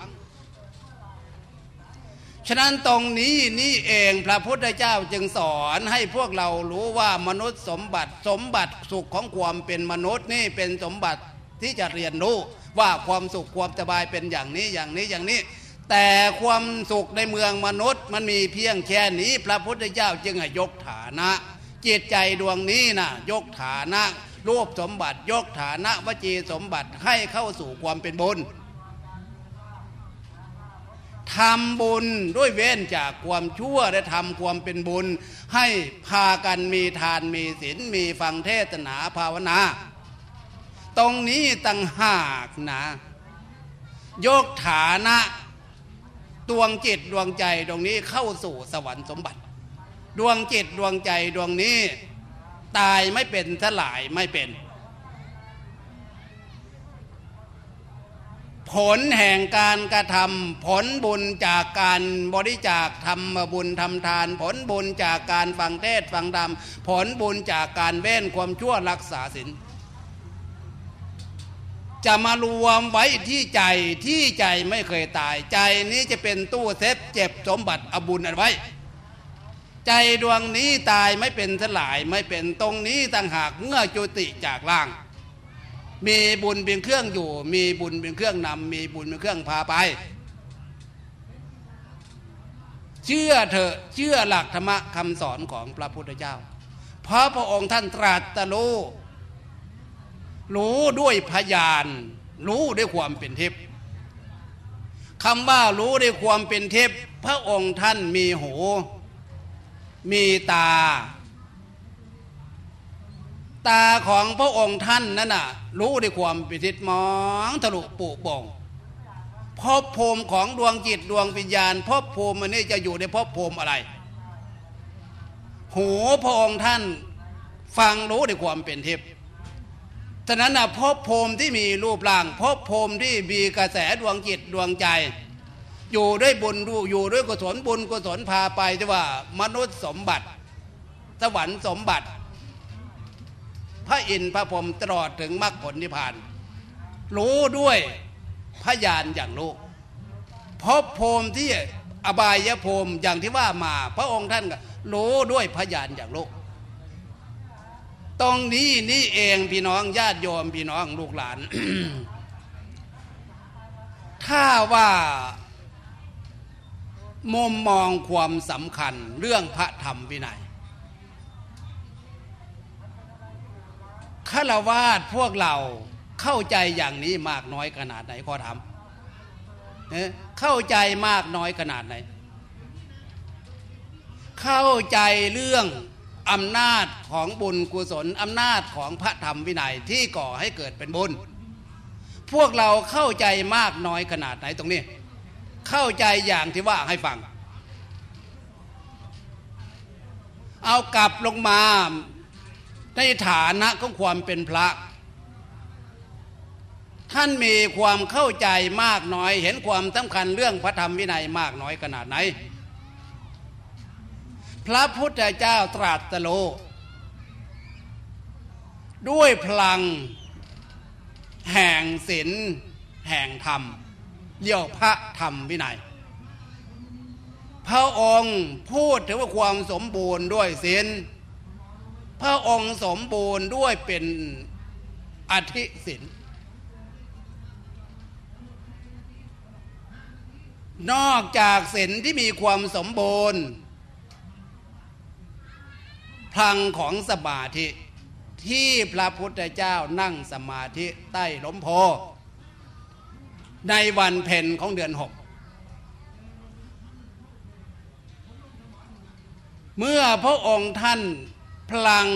ฉะนั้นตรงนี้นี่เองพระพุทธเจ้าจึงสอนให้พวกเรารู้ว่ามนุษย์สมบัติสมบัติสุขของความเป็นมนุษย์นี่เป็นสมบัติที่จะเรียนรู้ว่าความสุขความสบายเป็นอย่างนี้อย่างนี้อย่างนี้ แต่ความสุขในเมืองมนุษย์มันมีเพียงแค่นี้ พระพุทธเจ้าจึงให้ยกฐานะ จิตใจดวงนี้นะยกฐานะรูปสมบัติยกฐานะวจีสมบัติให้เข้าสู่ความเป็นบุญ ทำบุญด้วยเว้นจากความชั่วและทำความเป็นบุญ ให้พากันมีทานมีศีลมีฟังเทศนาภาวนา ตรงนี้ตั้งหากนะ ยกฐานะดวงจิตดวงใจตรงนี้เข้าสู่สวรรค์สมบัติ ดวงจิตดวงใจดวงนี้ ตายไม่เป็นสลายไม่เป็น ผลแห่งการกระทำผลบุญจากการบริจาคทำบุญทำทาน ผลบุญจากการฟังเทศฟังธรรม ผลบุญจากการเว้นความชั่วรักษาศีลจะมารวมไว้ที่ใจที่ใจไม่เคยตาย ใจนี้จะเป็นตู้เซฟเจ็บสมบัติอบุญเอาไว้ ใจดวงนี้ตายไม่เป็นสลายไม่เป็นตรงนี้ต่างหากเมื่อจุติจากล่าง มีบุญเป็นเครื่องอยู่ มีบุญเป็นเครื่องนำมีบุญเป็นเครื่องพาไป เชื่อเถอะเชื่อหลักธรรมะคำสอนของพระพุทธเจ้า เพราะพระองค์ท่านตรัสตรู้รู้ด้วยพยาน รู้ด้วยความเป็นทิพย์คำว่ารู้ด้วยความเป็นทิพย์พระองค์ท่านมีหู มีตา ตาของพระองค์ท่านนั่นน่ะ รู้ในความปิติมองทะลุปุโป่งพบภูมิของดวงจิตดวงวิญญาณพบภูมิมันนี่จะอยู่ในพบภูมิอะไร หูพระองค์ท่านฟังรู้ในความเป็นทิพย์ฉะนั้นนะพบภูมิที่มีรูปร่างพบภูมิที่มีกระแสดวงจิตดวงใจ อยู่ด้วยบุญดูอยู่ด้วยกุศลบุญกุศลพาไปที่ว่ามนุษย์สมบัติ สวรรค์สมบัติ ระอินทร์พระพรหมตลอดถึงมรรคผลนิพพาน รู้ด้วยพยานอย่างลูกพบภูมิที่อบายภูมิอย่างที่ว่ามา พระองค์ท่านก็รู้ด้วยพยานอย่างลูกตรงนี้นี่เองพี่น้องญาติโยมพี่น้องลูกหลาน ถ้าว่ามุมมองความสำคัญเรื่องพระธรรมวินัย ฆราวาสพวกเราเข้าใจอย่างนี้มากน้อยขนาดไหนขอถามเข้าใจมากน้อยขนาดไหน เข้าใจเรื่องอำนาจของบุญกุศลอำนาจของพระธรรมวินัยที่ก่อให้เกิดเป็นบุญ พวกเราเข้าใจมากน้อยขนาดไหนตรงนี้ เข้าใจอย่างที่ว่าให้ฟัง เอากลับลงมา ในฐานะของความเป็นพระ ท่านมีความเข้าใจมากน้อย เห็นความสำคัญเรื่องพระธรรมวินัยมากน้อยขนาดไหน พระพุทธเจ้าตรัสโล ด้วยพลังแห่งศีลแห่งธรรมเรียกพระธรรมวินัยพระองค์พูดถึงว่าความสมบูรณ์ด้วยศีล พระองค์สมบูรณ์ด้วยเป็นอธิศีลนอกจากศีลที่มีความสมบูรณ์พลังของสมาธิที่พระพุทธเจ้านั่งสมาธิใต้ล้มโพ ในวันเพ็ญของเดือนหก เมื่อพระองค์ท่าน พลัง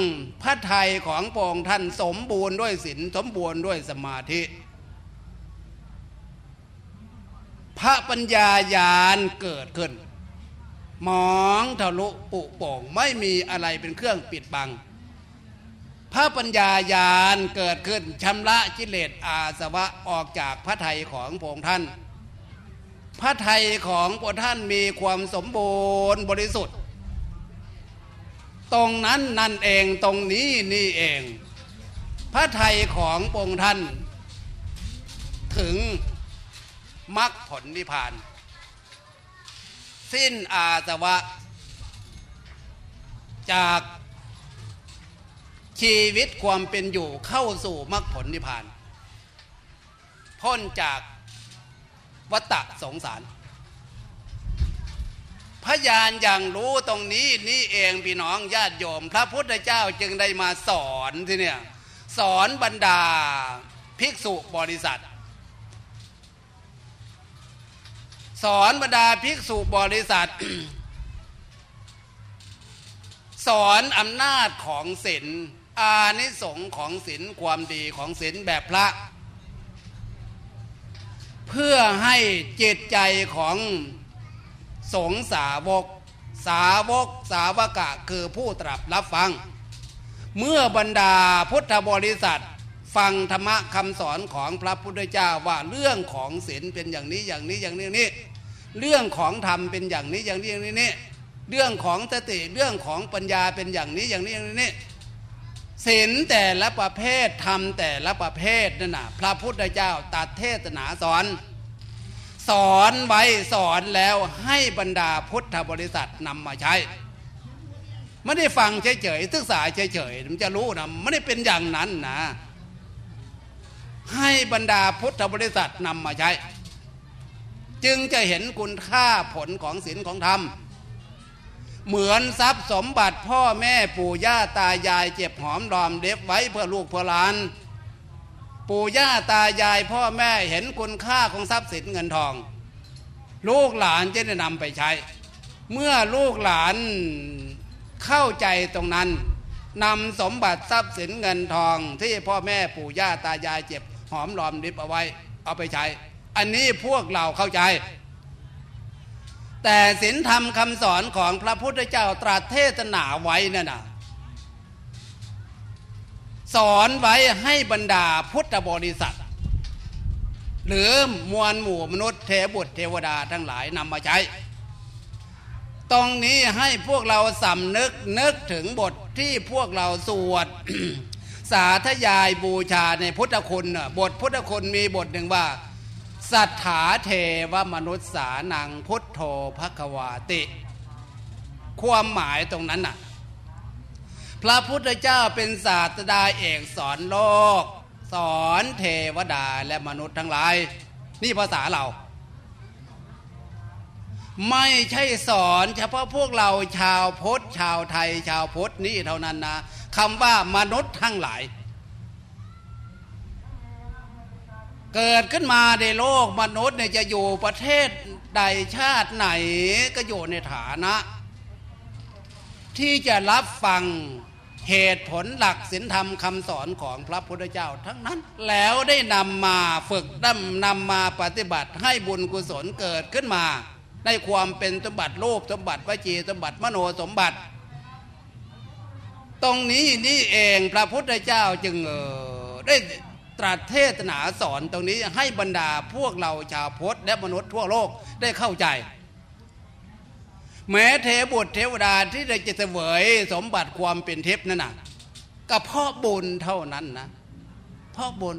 พระไทยของพระองค์ท่านสมบูรณ์ด้วยศีลสมบูรณ์ด้วยสมาธิ พระปัญญาญาณเกิดขึ้น มองทะลุปุโป่งไม่มีอะไรเป็นเครื่องปิดบัง พระปัญญาญาณเกิดขึ้นชำระกิเลสอาสวะออกจากพระไทยของพระองค์ท่าน พระไทยของพระท่านมีความสมบูรณ์บริสุทธิ์ ตรงนั้นนั่นเองตรงนี้นี่เอง พระไทยขององค์ท่าน ถึงมรรคผลนิพพาน สิ้นอาสวะ จากชีวิตความเป็นอยู่เข้าสู่มรรคผลนิพพาน พ้นจากวัฏสงสาร พยานอย่างรู้ตรงนี้นี่เองพี่น้องญาติโยม พระพุทธเจ้าจึงได้มาสอนที่เนี่ยสอนบรรดาภิกษุบริษัท สอนบรรดาภิกษุบริษัท สอนอำนาจของศีลอานิสงส์ของศีลความดีของศีลแบบพระ เพื่อให้จิตใจของ สงสาวก สาวกสาวกะคือผู้ตรับรับฟัง เมื่อบรรดาพุทธบริษัท ฟังธรรมะคำสอนของพระพุทธเจ้าว่าเรื่องของศีลเป็นอย่างนี้อย่างนี้อย่างนี้นี้ เรื่องของธรรมเป็นอย่างนี้อย่างนี้อย่างนี้นี่เรื่องของสติเรื่องของปัญญาเป็นอย่างนี้อย่างนี้อย่างนี้ศีลแต่ละประเภทธรรมแต่ละประเภทนั่นน่ะพระพุทธเจ้าตัดเทศนาสอน สอนไว้สอนแล้วให้บรรดาพุทธบริษัทนำมาใช้ไม่ได้ฟังเฉยๆศึกษาเฉยๆมันจะรู้นะไม่ได้เป็นอย่างนั้นนะให้บรรดาพุทธบริษัทนำมาใช้ จึงจะเห็นคุณค่าผลของศีลของธรรม เหมือนทรัพย์สมบัติพ่อแม่ปู่ย่าตายายเจ็บหอมรอมเด็บไว้เพื่อลูกเพื่อหลาน ปู่ย่าตายายพ่อแม่เห็นคุณค่าของทรัพย์สินเงินทอง ลูกหลานจะได้นำไปใช้ เมื่อลูกหลานเข้าใจตรงนั้นนำสมบัติทรัพย์สินเงินทอง ที่พ่อแม่ปู่ย่าตายายเจ็บหอมรอมริบเอาไว้ เอาไปใช้ อันนี้พวกเราเข้าใจ แต่ศีลธรรมคำสอนของพระพุทธเจ้าตรัสเทศนาไว้นั่นนะ สอนไว้ให้บรรดาพุทธบริษัท หรือมวลหมู่มนุษย์เทบุตรเทวดาทั้งหลายนำมาใช้ ตรงนี้ให้พวกเราสำนึกนึกถึงบทที่พวกเราสวด สาธยายบูชาในพุทธคุณ บทพุทธคุณมีบทหนึ่งว่าสัทธาเทวมนุษย์สานังพุทโธภควาติ ความหมายตรงนั้นน่ะ พระพุทธเจ้าเป็นศาสดาเอกสอนโลก สอนเทวดาและมนุษย์ทั้งหลาย นี่ภาษาเรา ไม่ใช่สอนเฉพาะพวกเราชาวพุทธชาวไทย ชาวพุทธนี่เท่านั้นนะคำว่ามนุษย์ทั้งหลาย เกิดขึ้นมาในโลกมนุษย์เนี่ยจะอยู่ประเทศใดชาติไหนก็อยู่ในฐานะ ที่จะรับฟัง เหตุผลหลักศีลธรรมคำสอนของพระพุทธเจ้าทั้งนั้น แล้วได้นำมาฝึกดำนำมาปฏิบัติให้บุญกุศลเกิดขึ้นมา ในความเป็นสมบัติโลภสมบัติวจีสมบัติมโนสมบัติ ตรงนี้นี่เองพระพุทธเจ้าจึงออได้ตรัสเทศนาสอนตรงนี้ให้บรรดาพวกเราชาวพุทธและมนุษย์ทั่วโลกได้เข้าใจ แม้เทบุตรเทวดาที่ได้จะเสวยสมบัติความเป็นเทพนั่นน่ะก็เพราะบุญเท่านั้นนะเพราะบุญ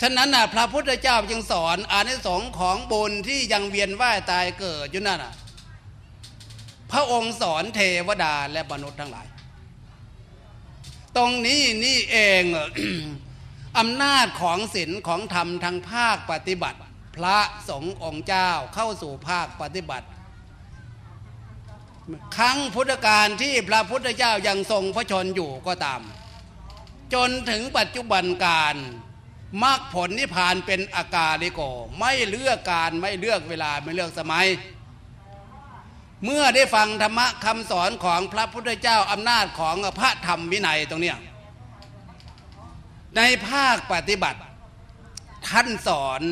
ฉะนั้นน่ะพระพุทธเจ้าจึงสอนอานิสงส์ของบุญที่ยังเวียนว่ายตายเกิดอยู่นั่นน่ะพระองค์สอนเทวดาและมนุษย์ทั้งหลาย ตรงนี้นี่เองอำนาจของศีลของธรรมทางภาคปฏิบัติ พระสงฆ์องค์เจ้าเข้าสู่ภาคปฏิบัติ ครั้งพุทธกาลที่พระพุทธเจ้ายังทรงพระชนอยู่ก็ตาม จนถึงปัจจุบันการมรรคผลนิพพานเป็นอากาลิโกไม่เลือกการไม่เลือกเวลาไม่เลือกสมัย เมื่อได้ฟังธรรมะคำสอนของพระพุทธเจ้าอำนาจของพระธรรมวินัยตรงเนี้ยในภาคปฏิบัติ ท่านสอน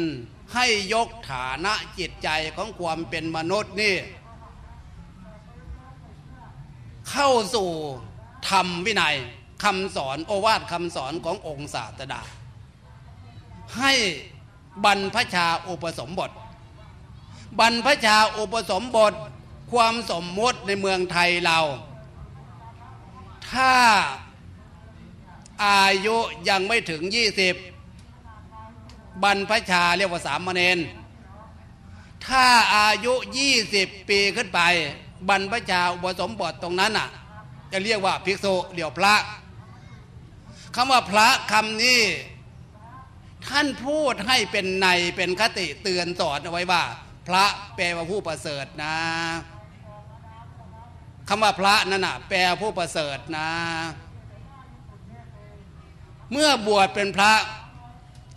ให้ยกฐานะจิตใจของความเป็นมนุษย์นี่ เข้าสู่ธรรมวินัยคำสอนโอวาทคำสอนขององค์ศาสดา ให้บรรพชาอุปสมบท บรรพชาอุปสมบท ความสมมติในเมืองไทยเรา ถ้าอายุยังไม่ถึงยี่สิบ บรรพชาเรียกว่าสามเณรถ้าอายุยี่สิบปีขึ้นไป บรรพชาอุปสมบทตรงนั้นอะ จะเรียกว่าภิกษุเดี๋ยวพระคำว่าพระคำนี้ ท่านพูดให้เป็นในเป็นคติเตือนสอนเอาไว้ว่า พระแปลว่าผู้ประเสริฐนะคำว่าพระนั่นน่ะ แปลผู้ประเสริฐนะ เมื่อบวชเป็นพระ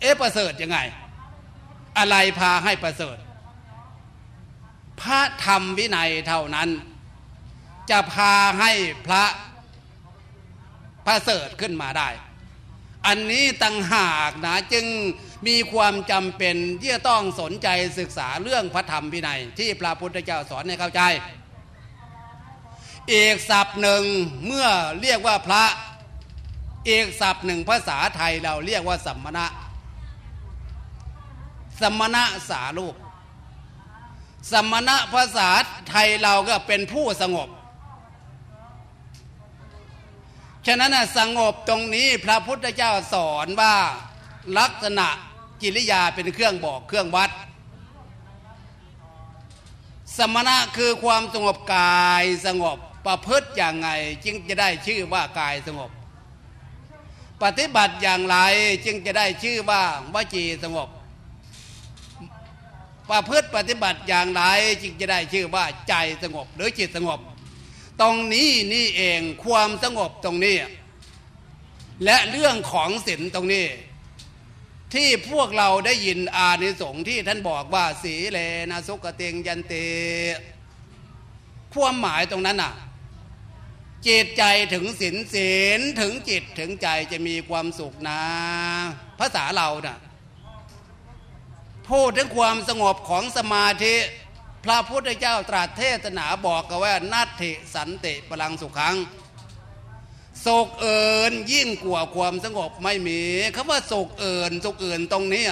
เอ๊ะประเสริฐยังไง อะไรพาให้ประเสริฐ พระธรรมวินัยเท่านั้น จะพาให้พระประเสริฐขึ้นมาได้ อันนี้ต่างหากนะจึงมีความจำเป็นที่จะต้องสนใจศึกษาเรื่องพระธรรมวินัย ที่พระพุทธเจ้าสอนให้เข้าใจ เอกศัพท์หนึ่งเมื่อเรียกว่าพระ เอกศัพท์หนึ่งภาษาไทยเราเรียกว่าสัมมณะ สมณะสาลูกสมมณะภาษาไทยเราก็เป็นผู้สงบ ฉะนั้นสงบตรงนี้พระพุทธเจ้าสอนว่าลักษณะกิริยาเป็นเครื่องบอกเครื่องวัด สมณะคือความสงบกายสงบประพฤติอย่างไงจึงจะได้ชื่อว่ากายสงบ ปฏิบัติอย่างไรจึงจะได้ชื่อว่าวจีสงบ ประพฤติปฏิบัติอย่างไรจึงจะได้ชื่อว่าใจสงบหรือจิตสงบ ตรงนี้นี่เองความสงบตรงนี้ และเรื่องของศีลตรงนี้ ที่พวกเราได้ยินอานิสงส์ที่ท่านบอกว่าสีเลนะสุกเตงยันเตความหมายตรงนั้นน่ะจิตใจถึงศีลศีลถึงจิตถึงใจจะมีความสุขนะภาษาเรานะ่ะ พูดถึงความสงบของสมาธิ พระพุทธเจ้าตรัสเทศนาบอกกันว่านัตถิสันติพลังสุขังสโศกเอินยิ่งกว่าความสงบไม่มีคำว่าโศกเอินโศกเอินตรงนี้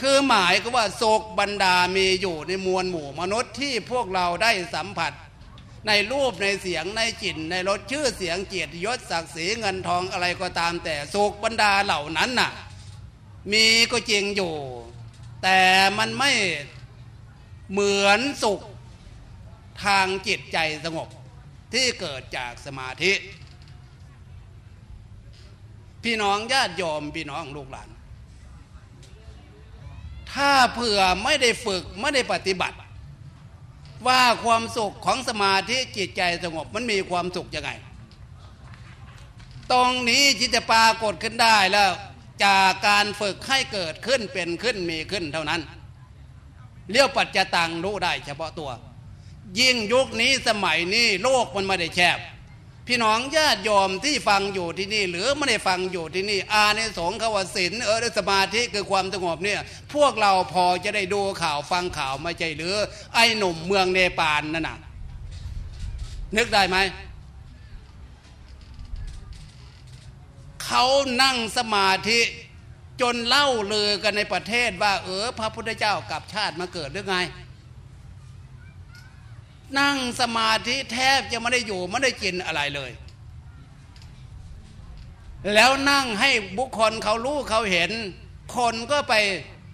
คือหมายก็ว่าโศกบรรดามีอยู่ในมวลหมู่มนุษย์ที่พวกเราได้สัมผัส ในรูปในเสียงในจิตในรสชื่อเสียงเกียรติยศศักดิ์ศรีเงินทองอะไรก็ตามแต่โศกบรรดาเหล่านั้นน่ะ มีก็จริงอยู่ แต่มันไม่เหมือนสุขทางจิตใจสงบที่เกิดจากสมาธิ พี่น้องญาติโยมพี่น้องลูกหลาน ถ้าเผื่อไม่ได้ฝึกไม่ได้ปฏิบัติ ว่าความสุขของสมาธิจิตใจสงบมันมีความสุขยังไง ตรงนี้จิตจะปรากฏขึ้นได้แล้ว จากการฝึกให้เกิดขึ้นเป็นขึ้นมีขึ้นเท่านั้น เลี้ยวปัจจตังรู้ได้เฉพาะตัว ยิ่งยุคนี้สมัยนี้โลกมันไม่ได้แคบพี่น้องญาติโยมที่ฟังอยู่ที่นี่ หรือไม่ได้ฟังอยู่ที่นี่ อาในสงฆ์ขวสินเออสมาธิคือความสงบเนี่ย พวกเราพอจะได้ดูข่าวฟังข่าวไม่ใช่หรือ ไอ้หนุ่มเมืองเนปาลนนั่นน่ะ นึกได้ไหม เขานั่งสมาธิจนเล่าเลือกันในประเทศว่า เออ พระพุทธเจ้ากลับชาติมาเกิดหรือไง นั่งสมาธิแทบจะไม่ได้อยู่ไม่ได้กินอะไรเลย แล้วนั่งให้บุคคลเขารู้เขาเห็น คนก็ไป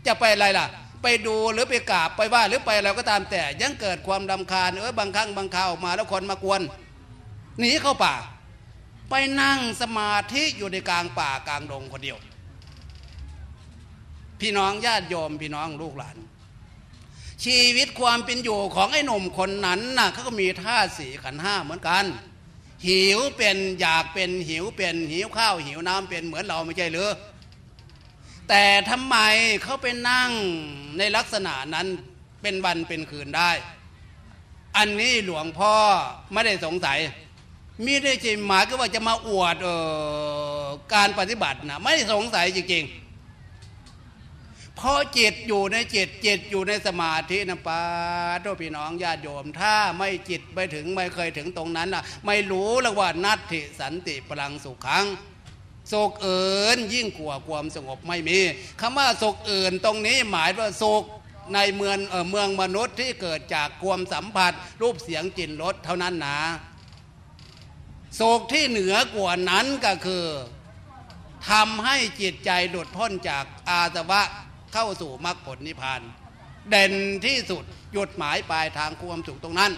จะไปอะไรล่ะ ไปดูหรือไปกราบไปว่าหรือไปอะไรก็ตามแต่ยังเกิดความดำคาญเออบางครั้งบางคราวออกมาแล้วคนมากวนหนีเข้าป่า ไปนั่งสมาธิอยู่ในกลางป่ากลางดงคนเดียว พี่น้องญาติโยมพี่น้องลูกหลาน ชีวิตความเป็นอยู่ของไอ้หนุ่มคนนั้นน่ะเขาก็มีท่าสีขันห้าเหมือนกัน หิวเป็นอยากเป็นหิวเป็นหิวข้าวหิวน้ำเป็นเหมือนเราไม่ใช่หรือแต่ทำไมเขาไปนั่งในลักษณะนั้นเป็นวันเป็นคืนได้ อันนี้หลวงพ่อไม่ได้สงสัย มีได้จริงหมายก็ว่าจะมาอวดออการปฏิบัตินะไม่สงสัยจริงๆพราะจิตอยู่ในจิตจิตอยู่ในสมาธินะป้าทุกพี่น้องญาติโยม ถ้าไม่จิตไปถึงไม่เคยถึงตรงนั้นอะไม่รู้ล้วว่านัตถิสันติพลังสุขขังโศกเอินยิ่งกว่าความสงบไม่มีคำว่าโศกเอินตรงนี้หมายว่าโศกในเมืองเออเมืองมนุษย์ที่เกิดจากความสัมผัส รูปเสียงจินรสเท่านั้นนะ โศกที่เหนือกว่านั้นก็คือทำให้จิตใจหลุดพ้นจากอาสวะเข้าสู่มรรคผลนิพพาน เด่นที่สุดหยุดหมายปลายทางความสุขตรงนั้น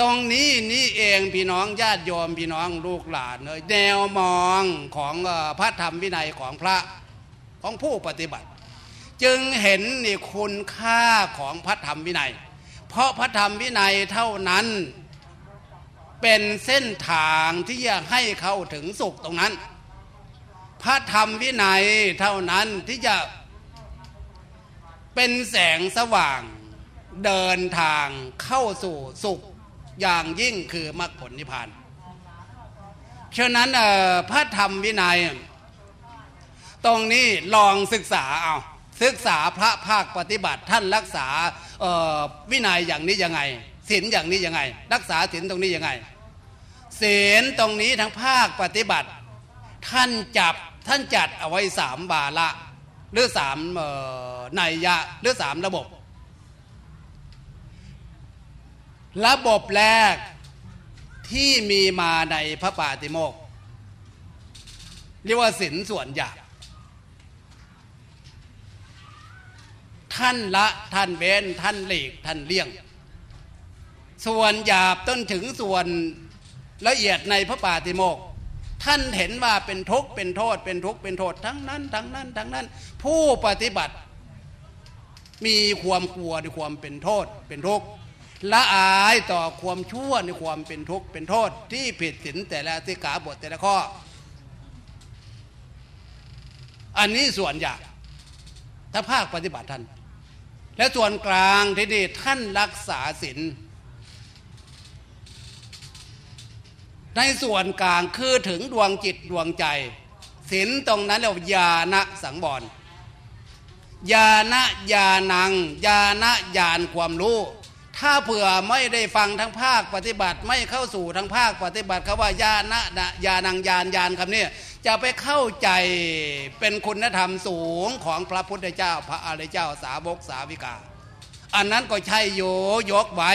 ตรงนี้นี่เองพี่น้องญาติโยมพี่น้องลูกหลานเลยแนวมองของพระธรรมวินัยของพระของผู้ปฏิบัติ จึงเห็นนี่คุณค่าของพระธรรมวินัย เพราะพระธรรมวินัยเท่านั้น เป็นเส้นทางที่จะให้เข้าถึงสุขตรงนั้น พระธรรมวินัยเท่านั้นที่จะเป็นแสงสว่างเดินทางเข้าสู่สุขอย่างยิ่งคือมรรคผลนิพพานฉะนั้นพระธรรมวินัย ตรงนี้ลองศึกษาเอาศึกษาพระภาคปฏิบัติท่านรักษาวินัยอย่างนี้ยังไง ศีลอย่างนี้ยังไง รักษาศีลตรงนี้ยังไงศีลตรงนี้ทั้งภาคปฏิบัติ ท่านจับท่านจัดเอาไว้สามบาละหรือสามในยะหรือสามระบบ ระบบแรกที่มีมาในพระปาติโมกเรียกว่าสินส่วนหยาบท่านละท่านเว้นท่านหลีกท่านเลี่ยง ส่วนหยาบต้นถึงส่วนละเอียดในพระปาติโมกท่านเห็นว่าเป็นทุกข์เป็นโทษ เป็นทุกข์เป็นโทษทั้งนั้น ทั้งนั้น ทั้งนั้น ผู้ปฏิบัติ มีความกลัวในความเป็นโทษ เป็นทุกข์ละอายต่อความชั่วในความเป็นทุกข์เป็นโทษ ที่ผิดศีลแต่ละสิกขาบทแต่ละข้อ อันนี้ส่วนใหญ่ถ้าภาคปฏิบัติท่าน และส่วนกลางที่นี่ท่านรักษาศีล ในส่วนกลางคือถึงดวงจิตดวงใจศีลตรงนั้นเรียกญาณสังบรญาณญาณังญาณญาณความรู้ ถ้าเผื่อไม่ได้ฟังทั้งภาคปฏิบัติไม่เข้าสู่ทั้งภาคปฏิบัติคำว่าญาณนะญาณังญาณญาณคำนี้จะไปเข้าใจเป็นคุณธรรมสูงของพระพุทธเจ้าพระอริยเจ้าสาวกสาวิกา อันนั้นก็ใช่โยยกไว้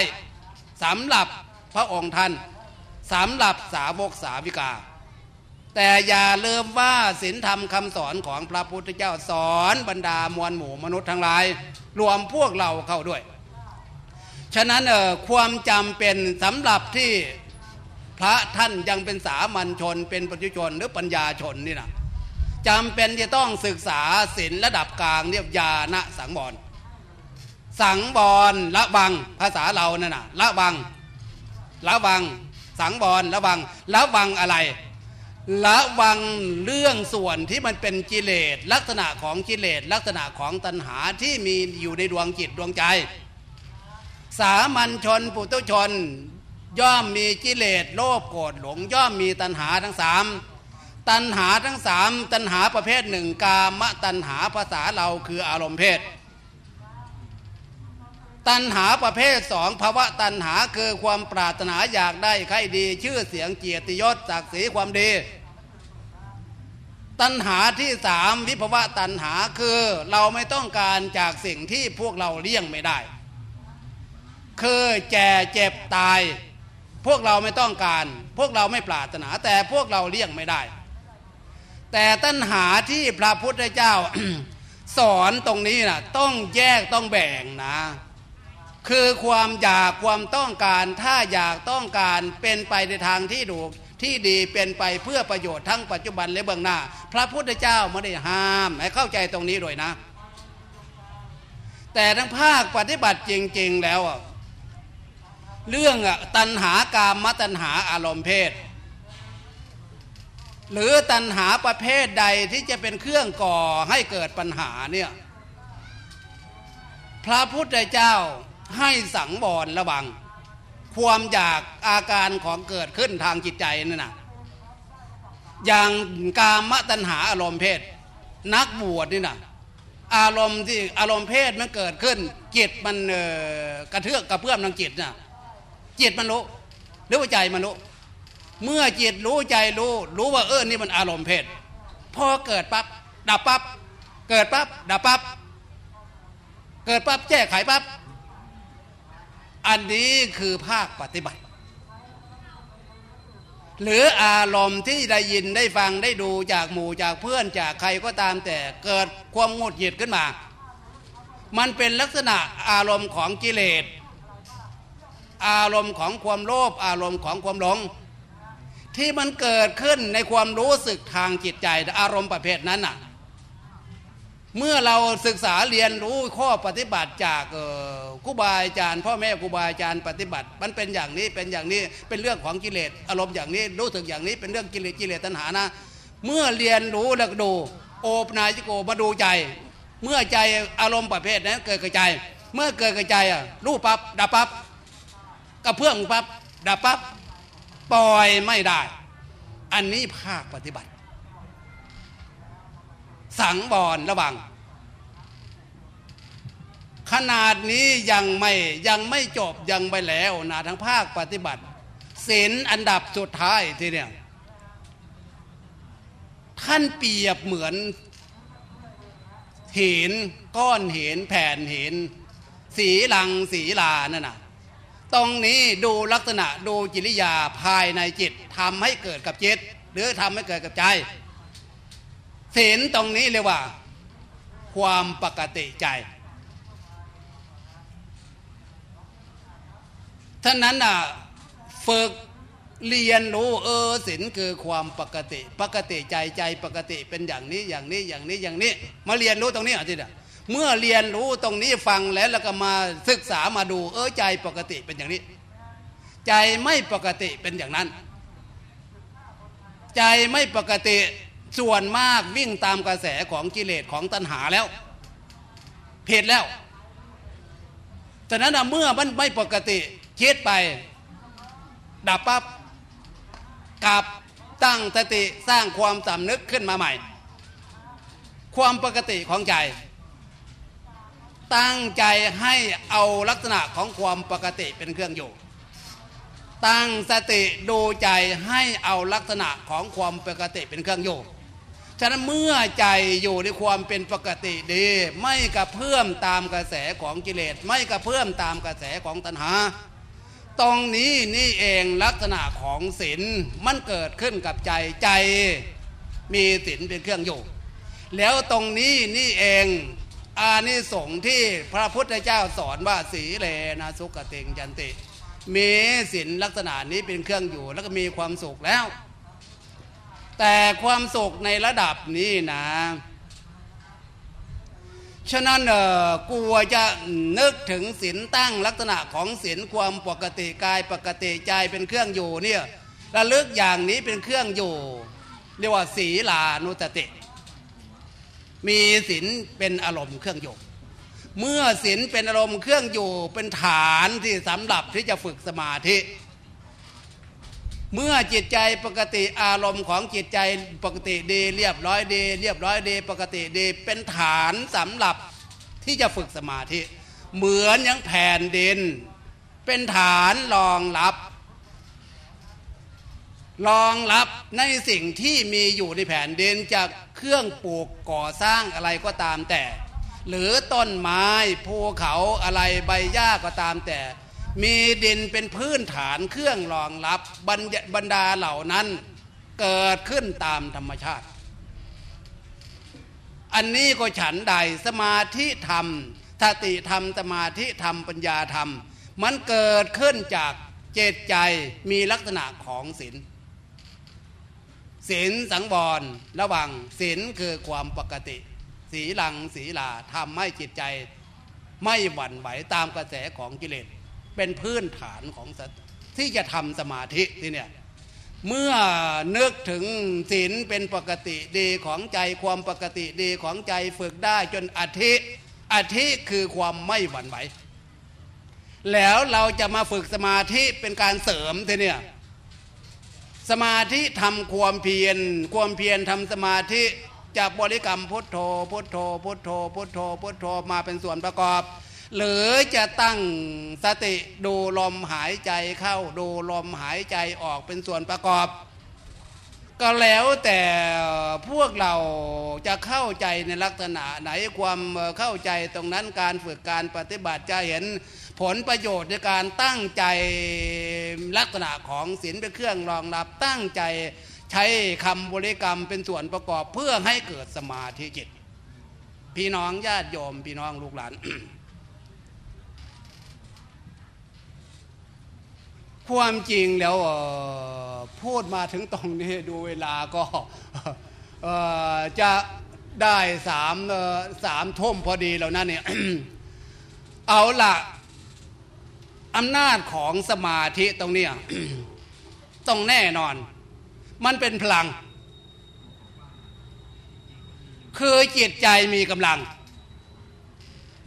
สำหรับพระองค์ท่าน สำหรับสาวกสาวิกา แต่อย่าลืมว่าศีลธรรมคำสอนของพระพุทธเจ้าสอนบรรดามวลหมู่มนุษย์ทั้งหลาย รวมพวกเราเข้าด้วย ฉะนั้นเออความจำเป็นสำหรับที่พระท่านยังเป็นสามัญชนเป็นปัจจุชนหรือปัญญาชนนี่นะจำเป็นจะต้องศึกษาศีลระดับกลางเรียกญาณสังวรสังบรละบังภาษาเรานั่นน่ะละบังละบัง สังบรละบังละบังอะไรละวังเรื่องส่วนที่มันเป็นกิเลสลักษณะของกิเลสลักษณะของตัณหาที่มีอยู่ในดวงจิตดวงใจ สามัญชนปุถุชน ย่อมมีกิเลสโลภโกรธหลงย่อมมีตัณหาทั้งสามตัณหาทั้งสามตัณหาประเภทหนึ่งกามตัณหาภาษาเราคืออารมณ์เพศ ตัณหาประเภทสองภาวะตัณหาคือความปรารถนาอยากได้ใครดี ชื่อเสียงเกียรติยศศักดิ์ศรีความดี ตัณหาที่สามวิภวะตัณหาคือเราไม่ต้องการจากสิ่งที่พวกเราเลี่ยงไม่ได้ คือแก่เจ็บตาย พวกเราไม่ต้องการ พวกเราไม่ปรารถนา แต่พวกเราเลี่ยงไม่ได้ แต่ตัณหาที่พระพุทธเจ้า สอนตรงนี้นะต้องแยกต้องแบ่งนะ คือความอยากความต้องการถ้าอยากต้องการเป็นไปในทางที่ดูที่ดีเป็นไปเพื่อประโยชน์ทั้งปัจจุบันและเบื้องหน้า พระพุทธเจ้าไม่ได้ห้ามให้เข้าใจตรงนี้ด้วยนะ แต่ทั้งภาคปฏิบัติจริง ๆ แล้ว เรื่องตัณหากามมตัณหาอารมณ์เพศ หรือตัณหาประเภทใดที่จะเป็นเครื่องก่อให้เกิดปัญหาเนี่ยพระพุทธเจ้า ให้สังบรระวัง ความอยากอาการของเกิดขึ้นทางจิตใจนั่นนะอย่างกามตัณหาอารมณ์เพศ นักบวชนี่นะอารมณ์ที่อารมณ์เพศมันเกิดขึ้น จิตมันกระเทือกกระเพื่อมทางจิตนะจิตมันรู้หรือว่าใจมันรู้เมื่อจิตรู้ใจรู้ รู้ว่าเออนี่มันอารมณ์เพศพอเกิดปั๊บดับปั๊บเกิดปั๊บดับปั๊บเกิดปั๊บแก้ไขปั๊บ อันนี้คือภาคปฏิบัติ หรืออารมณ์ที่ได้ยินได้ฟังได้ดูจากหมู่จากเพื่อนจากใครก็ตามแต่เกิดความงดหยิดขึ้นมา มันเป็นลักษณะอารมณ์ของกิเลส อารมณ์ของความโลภอารมณ์ของความหลง ที่มันเกิดขึ้นในความรู้สึกทางจิตใจอารมณ์ประเภทนั้นน่ะ เมื่อเราศึกษาเรียนรู้ข้อปฏิบัติจาก ครูบาอาจารย์ พ่อแม่ครูบาอาจารย์ปฏิบัติ มันเป็นอย่างนี้เป็นอย่างนี้เป็นเรื่องของกิเลสอารมณ์อย่างนี้รู้สึกอย่างนี้เป็นเรื่องกิเลสกิเลสตัณหานะ เมื่อเรียนรู้แล้วดู โอปนายจิโกมาดูใจ เมื่อใจอารมณ์ประเภทนั้นเกิดกระจายเมื่อเกิดกระจายอะรู้ปั๊บดับปั๊บกระเพื่อมปั๊บดับปั๊บปล่อยไม่ได้ อันนี้ภาคปฏิบัติ สังบอนระวัง ขนาดนี้ยังไม่ยังไม่จบยังไปแล้วนะทั้งภาคปฏิบัติศีลอันดับสุดท้ายทีเนี่ยท่านเปรียบเหมือนหินก้อนหินแผ่นหินสีลังสีลานั่นน่ะตรงนี้ดูลักษณะดูจิริยาภายในจิตทำให้เกิดกับจิต หรือทำให้เกิดกับใจศีลตรงนี้เรียกว่า ความปกติใจ ท่านั้นอะฝึกเรียนรู้เออศีลคือความปกติ ปกติใจใจปกติเป็นอย่างนี้อย่างนี้อย่างนี้อย่างนี้ มาเรียนรู้ตรงนี้อะทีเดียเมื่อเรียนรู้ตรงนี้ฟังแล้วแล้วก็มาศึกษามาดู เออใจปกติเป็นอย่างนี้ ใจไม่ปกติเป็นอย่างนั้น ใจไม่ปกติส่วนมากวิ่งตามกระแสของกิเลสของตัณหาแล้วผิดแล้วฉะนั้นเมื่อมันไม่ปกติ คิดไป ดับปับ๊บกลับตั้งสติสร้างความสำนึกขึ้นมาใหม่ ความปกติของใจ ตั้งใจให้เอาลักษณะของความปกติเป็นเครื่องอยู่ ตั้งสติดูใจให้เอาลักษณะของความปกติเป็นเครื่องอยู่ฉะนั้นเมื่อใจอยู่ในความเป็นปกติดี ไม่กระเพื่อมตามกระแสของกิเลส ไม่กระเพื่อมตามกระแสของตัณหา ตรงนี้นี่เองลักษณะของศีลมันเกิดขึ้นกับใจใจ มีศีลเป็นเครื่องอยู่ แล้วตรงนี้นี่เองอานิสงส์ที่พระพุทธเจ้าสอนว่าสีเลนะสุกติงยันติ มีศีลลักษณะนี้เป็นเครื่องอยู่ แล้วก็มีความสุขแล้ว แต่ความสุขในระดับนี้นะ ฉะนั้นเออกลัวจะนึกถึงศีลตั้งลักษณะของศีลความปกติกายปกติใจเป็นเครื่องอยู่เนี่ยระลึกอย่างนี้เป็นเครื่องอยู่ เรียกว่าศีลานุตติ มีศีลเป็นอารมณ์เครื่องอยู่ เมื่อศีลเป็นอารมณ์เครื่องอยู่เป็นฐานที่สำหรับที่จะฝึกสมาธิ เมื่อจิตใจปกติอารมณ์ของจิตใจปกติดีเรียบร้อยดี เรียบร้อยดี ปกติดีเป็นฐานสำหรับที่จะฝึกสมาธิ เหมือนอย่างแผ่นดิน เป็นฐานรองรับรองรับในสิ่งที่มีอยู่ในแผ่นดินจากเครื่องปลูกก่อสร้างอะไรก็ตามแต่ หรือต้นไม้ภูเขาอะไรใบหญ้าก็ตามแต่ มีดินเป็นพื้นฐานเครื่องรองรับบรรดาเหล่านั้นเกิดขึ้นตามธรรมชาติ อันนี้ก็ฉันใดสมาธิธรรมสติธรรมสมาธิธรรมปัญญาธรรม มันเกิดขึ้นจากเจตใจมีลักษณะของศีลศีลสังวรระวังศีลคือความปกติ สีลังสีลาทำให้จิตใจ ไม่หวั่นไหวตามกระแสของกิเลส เป็นพื้นฐานของที่จะทำสมาธิที่เนี่ยเมื่อนึกถึงศีลเป็นปกติดีของใจความปกติดีของใจฝึกได้จนอธิอธิคือความไม่หวั่นไหว แล้วเราจะมาฝึกสมาธิเป็นการเสริมทีเนี่ยสมาธิทำความเพียรความเพียรทำสมาธิจากบริกรรมพุทโธพุทโธพุทโธพุทโธพุทโธมาเป็นส่วนประกอบ หรือจะตั้งสติดูลมหายใจเข้าดูลมหายใจออกเป็นส่วนประกอบ ก็แล้วแต่พวกเราจะเข้าใจในลักษณะไหนความเข้าใจตรงนั้นการฝึกการปฏิบัติจะเห็นผลประโยชน์ในการตั้งใจลักษณะของศีลเป็นเครื่องรองรับตั้งใจใช้คำบริกรรมเป็นส่วนประกอบเพื่อให้เกิดสมาธิจิต พี่น้องญาติโยมพี่น้องลูกหลาน ความจริงแล้วพูดมาถึงตรงนี้ดูเวลาก็จะได้สามสามทุ่มพอดีแล้วนะเนี่ยเอาละอำนาจของสมาธิตรงนี้ต้องแน่นอน มันเป็นพลัง คือจิตใจมีกำลัง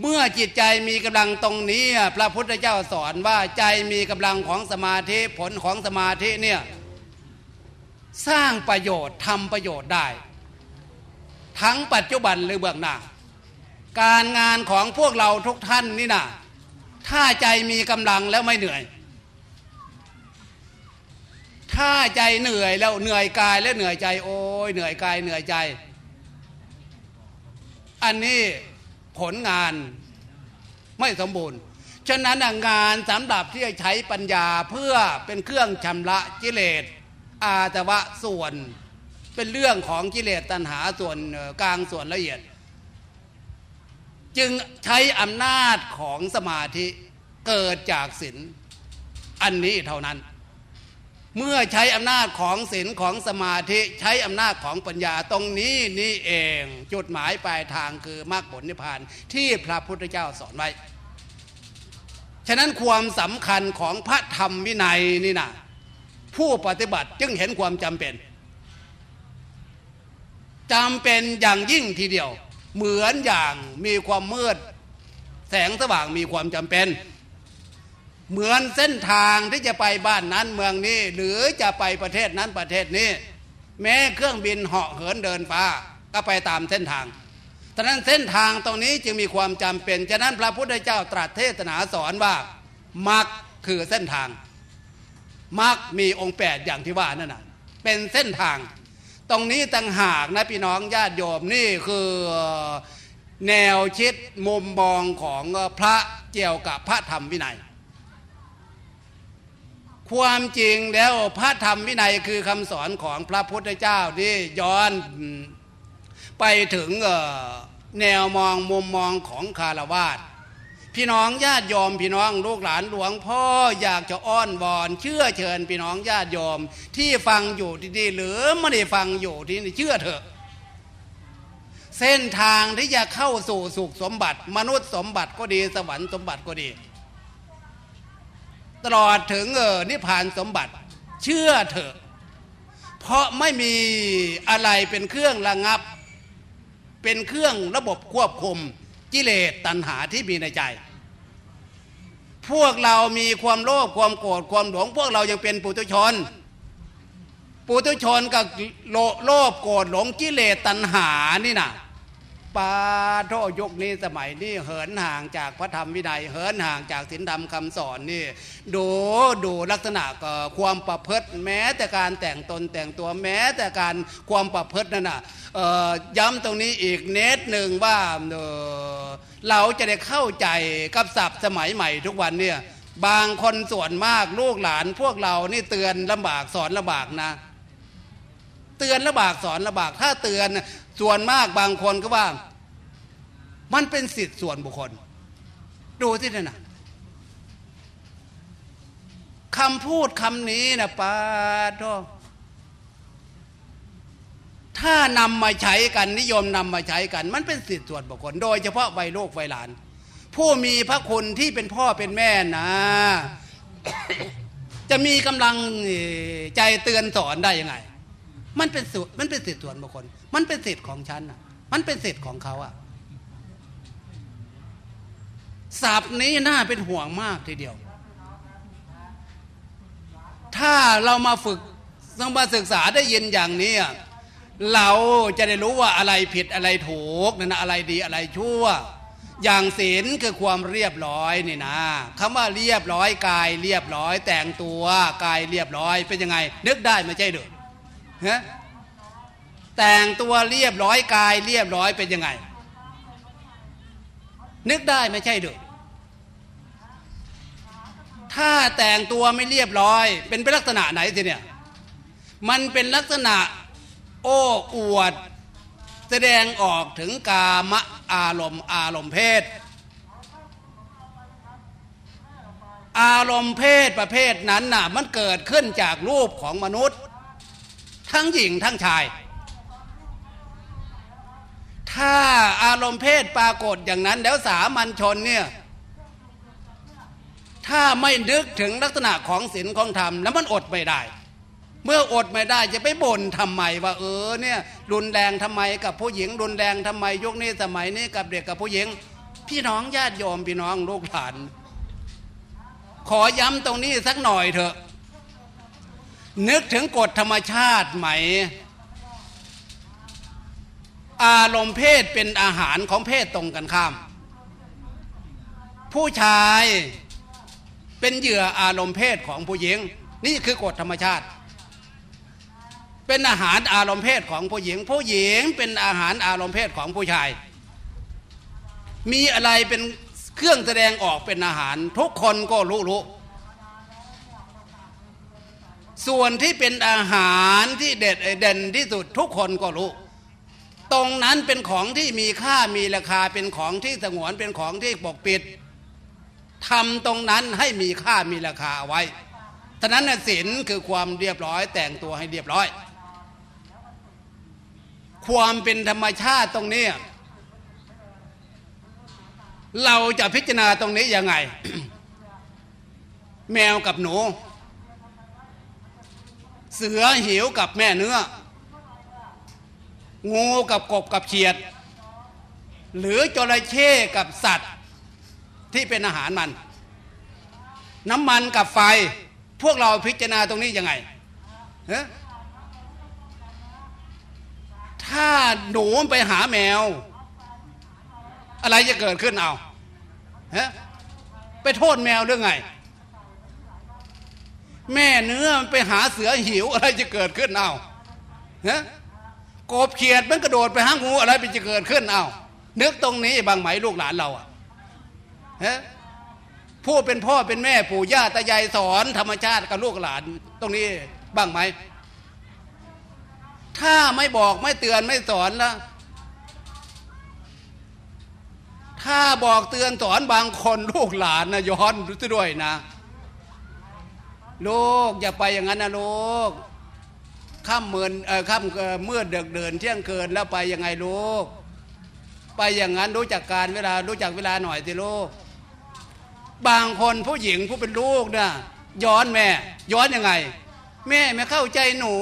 เมื่อจิตใจมีกำลังตรงนี้พระพุทธเจ้าสอนว่าใจมีกำลังของสมาธิผลของสมาธิเนี่ยสร้างประโยชน์ทำประโยชน์ได้ ทั้งปัจจุบันหรือเบื้องหน้า การงานของพวกเราทุกท่านนี่นะถ้าใจมีกำลังแล้วไม่เหนื่อย ถ้าใจเหนื่อยแล้วเหนื่อยกายแล้วเหนื่อยใจ โอ้ยเหนื่อยกายเหนื่อยใจ อันนี้ ผลงานไม่สมบูรณ์ ฉะนั้นงานสำหรับที่จะใช้ปัญญาเพื่อเป็นเครื่องชำระกิเลสอาตวะส่วนเป็นเรื่องของกิเลสตัณหาส่วนกลางส่วนละเอียด จึงใช้อำนาจของสมาธิเกิดจากศีลอันนี้เท่านั้น เมื่อใช้อำนาจของศีลของสมาธิใช้อำนาจของปัญญาตรงนี้นี่เอง จุดหมายปลายทางคือมรรคผลนิพพานที่พระพุทธเจ้าสอนไว้ ฉะนั้นความสำคัญของพระธรรมวินัยนี่นะผู้ปฏิบัติจึงเห็นความจำเป็นจำเป็นอย่างยิ่งทีเดียว เหมือนอย่างมีความมืด แสงสว่างมีความจำเป็น เหมือนเส้นทางที่จะไปบ้านนั้นเมืองนี้ หรือจะไปประเทศนั้นประเทศนี้ แม้เครื่องบินเหาะเหินเดินฟ้าก็ไปตามเส้นทางฉะนั้นเส้นทางตรงนี้จึงมีความจำเป็น ฉะนั้นพระพุทธเจ้าตรัสเทศนาสอนว่ามรรคคือเส้นทางมรรคมีองค์แปดอย่างที่ว่านั่นน่ะเป็นเส้นทาง ตรงนี้ต่างหากนะพี่น้องญาติโยมนี่คือแนวคิดมุมมองของพระเกี่ยวกับพระธรรมวินัย ความจริงแล้วพระธรรมวินัยคือคำสอนของพระพุทธเจ้าที่ย้อนไปถึงแนวมองมุมมองของคารวาสพี่น้องญาติโยมพี่น้องลูกหลานหลวงพ่ออยากจะอ้อนวอน เชื่อเชิญพี่น้องญาติโยมที่ฟังอยู่ที่นี่หรือไม่ได้ฟังอยู่ที่นี่เชื่อเถอะ เส้นทางที่จะเข้าสู่สุขสมบัติ มนุษย์สมบัติก็ดีสวรรค์สมบัติก็ดี ตลอดถึงเออนิพพานสมบัติ เชื่อเถอะ เพราะไม่มีอะไรเป็นเครื่องระงับ เป็นเครื่องระบบควบคุมกิเลสตัณหาที่มีในใจ พวกเรามีความโลภความโกรธความหลง พวกเรายังเป็นปุถุชนปุถุชนกับโลภโกรธหลงกิเลสตัณหานี่นะ ปาโทยุคนี้สมัยนี้เหินห่างจากพระธรรมวินัยเหินห่างจากศีลธรรมคำสอนนี่ดูดูลักษณะความประพฤติแม้แต่การแต่งตนแต่งตัวแม้แต่การความประพฤตินั่นน่ะย้ำตรงนี้อีกเนตหนึ่งว่าเราจะได้เข้าใจกับศัพท์สมัยใหม่ทุกวันเนี่ยบางคนส่วนมากลูกหลานพวกเรานี่เตือนลำบากสอนลำบากนะ เตือนลำบากสอนลำบากถ้าเตือน ส่วนมากบางคนก็ว่า มันเป็นสิทธิส่วนบุคคล ดูที่นั่นนะคำพูดคำนี้นะป้าโทถ้านำมาใช้กันนิยมนำมาใช้กัน มันเป็นสิทธิส่วนบุคคล โดยเฉพาะวัยโลกวัยหลาน ผู้มีพระคุณที่เป็นพ่อเป็นแม่นะ จะมีกำลังใจเตือนสอนได้ยังไง มันเป็นสุมันเป็นสิทธิ์ส่วนบุคคล มันเป็นสิทธิ์ของฉันอะ มันเป็นสิทธิ์ของเขาอะศัพท์นี้น่าเป็นห่วงมากทีเดียว ถ้าเรามาฝึกต้องมาศึกษาได้ยินอย่างนี้เราจะได้รู้ว่าอะไรผิดอะไรถูกนั่นอะไรดีอะไรชั่ว อย่างศีลคือความเรียบร้อยนี่นะคำว่าเรียบร้อยกายเรียบร้อยแต่งตัวกายเรียบร้อยเป็นยังไง นึกได้ไม่ใช่หรือ ฮะแต่งตัวเรียบร้อยกายเรียบร้อยเป็นยังไง นึกได้ไม่ใช่หรือถ้าแต่งตัวไม่เรียบร้อย เป็นเป็นลักษณะไหนทีเนี่ย มันเป็นลักษณะโอ้อวด แสดงออกถึงกามะอารมณ์อารมณ์เพศ อารมณ์เพศประเภทนั้นน่ะ มันเกิดขึ้นจากรูปของมนุษย์ ทั้งหญิงทั้งชาย ถ้าอารมณ์เพศปรากฏอย่างนั้นแล้วสามัญชนเนี่ย ถ้าไม่นึกถึงลักษณะของศีลของธรรมแล้วมันอดไม่ได้ เมื่ออดไม่ได้จะไปบ่นทำไมว่า เออเนี่ยรุนแรงทำไมกับผู้หญิง รุนแรงทำไมยุคนี้สมัยนี้กับเด็กกับผู้หญิง พี่น้องญาติโยมพี่น้องลูกหลานขอย้ำตรงนี้สักหน่อยเถอะ นึกถึงกฎธรรมชาติไหม อารมณ์เพศเป็นอาหารของเพศตรงกันข้าม ผู้ชายเป็นเหยื่ออารมณ์เพศของผู้หญิง นี่คือกฎธรรมชาติ เป็นอาหารอารมณ์เพศของผู้หญิง ผู้หญิงเป็นอาหารอารมณ์เพศของผู้ชาย มีอะไรเป็นเครื่องแสดงออกเป็นอาหาร ทุกคนก็รู้รู้ ส่วนที่เป็นอาหารที่เด็ดเด่นที่สุดทุกคนก็รู้ ตรงนั้นเป็นของที่มีค่ามีราคาเป็นของที่สงวนเป็นของที่ปกปิดทำตรงนั้นให้มีค่ามีราคาไว้ฉะนั้นศีลคือความเรียบร้อยแต่งตัวให้เรียบร้อย ความเป็นธรรมชาติตรงนี้เราจะพิจารณาตรงนี้ยังไง แมวกับหนู เสือหิวกับแม่เนื้อ งูกับกบกับเฉียด หรือจระเข้กับสัตว์ที่เป็นอาหารมัน น้ำมันกับไฟ พวกเราพิจารณาตรงนี้ยังไงเฮ้ถ้าหนูไปหาแมว อะไรจะเกิดขึ้นเอาฮะไปโทษแมวหรือไง แม่เนื้อมันไปหาเสือหิวอะไรจะเกิดขึ้นเอาฮะกบเขียดมันกระโดดไปหางูอะไรไปจะเกิดขึ้นเอานึกตรงนี้บางไหมลูกหลานเราอะฮะผู้เป็นพ่อเป็นแม่ปู่ย่าตายายสอนธรรมชาติกับลูกหลาน ตรงนี้บ้างไหม ถ้าไม่บอกไม่เตือนไม่สอนล้วถ้าบอกเตือนสอนบางคนลูกหลานนะย้อนด้วยนะ ลูกอย่าไปอย่างนั้นนะลูกข้ามเมินเออข้ามเมื่อเดิกเดินเที่ยงเกินแล้วไปยังไงลูก ไปอย่างนั้นรู้จักการเวลารู้จักเวลาหน่อยสิลูก บางคนผู้หญิงผู้เป็นลูกนะย้อนแม่ ย้อนยังไง แม่ไม่เข้าใจหนู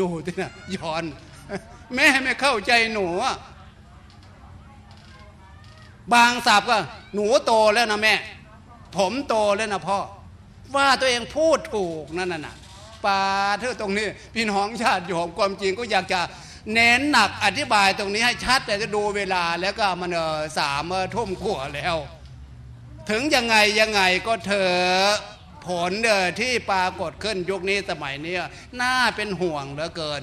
ดูสินะย้อน แม่ไม่เข้าใจหนูบางสับก็หนูโตแล้วนะแม่ ผมโตแล้วนะพ่อ ว่าตัวเองพูดถูกนั่นน่ะปาเธอตรงนี้พี่น้องชาติโยมความจริงก็อยากจะเน้นหนักอธิบายตรงนี้ให้ชัดแต่จะดูเวลาแล้วก็มันเออสามทุ่มขัวแล้ว ถึงยังไงยังไงก็เธอผลเดอที่ปรากฏขึ้นยุคนี้สมัยนี้น่าเป็นห่วงเหลือเกิน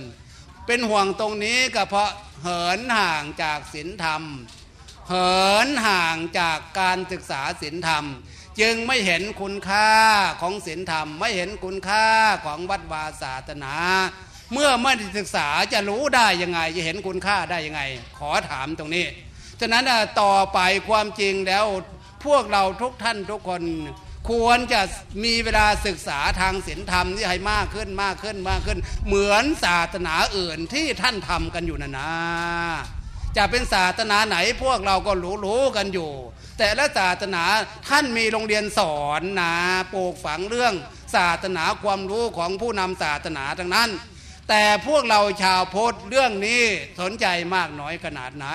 เป็นห่วงตรงนี้ก็เพราะเหินห่างจากศีลธรรม เหินห่างจากการศึกษาศีลธรรม จึงไม่เห็นคุณค่าของศีลธรรม ไม่เห็นคุณค่าของวัดวาศาสนา เมื่อไม่ศึกษาจะรู้ได้ยังไง จะเห็นคุณค่าได้ยังไง ขอถามตรงนี้ ฉะนั้นต่อไปความจริงแล้วพวกเราทุกท่านทุกคนควรจะมีเวลาศึกษาทางศีลธรรมที่ให้มากขึ้นมากขึ้นมากขึ้น เหมือนศาสนาอื่นที่ท่านทำกันอยู่นะนะจะเป็นศาสนาไหนพวกเราก็รู้รู้กันอยู่ แต่ละศาสนาท่านมีโรงเรียนสอนนะปลูกฝังเรื่องศาสนาความรู้ของผู้นำศาสนาทั้งนั้น แต่พวกเราชาวพุทธเรื่องนี้สนใจมากน้อยขนาดไหน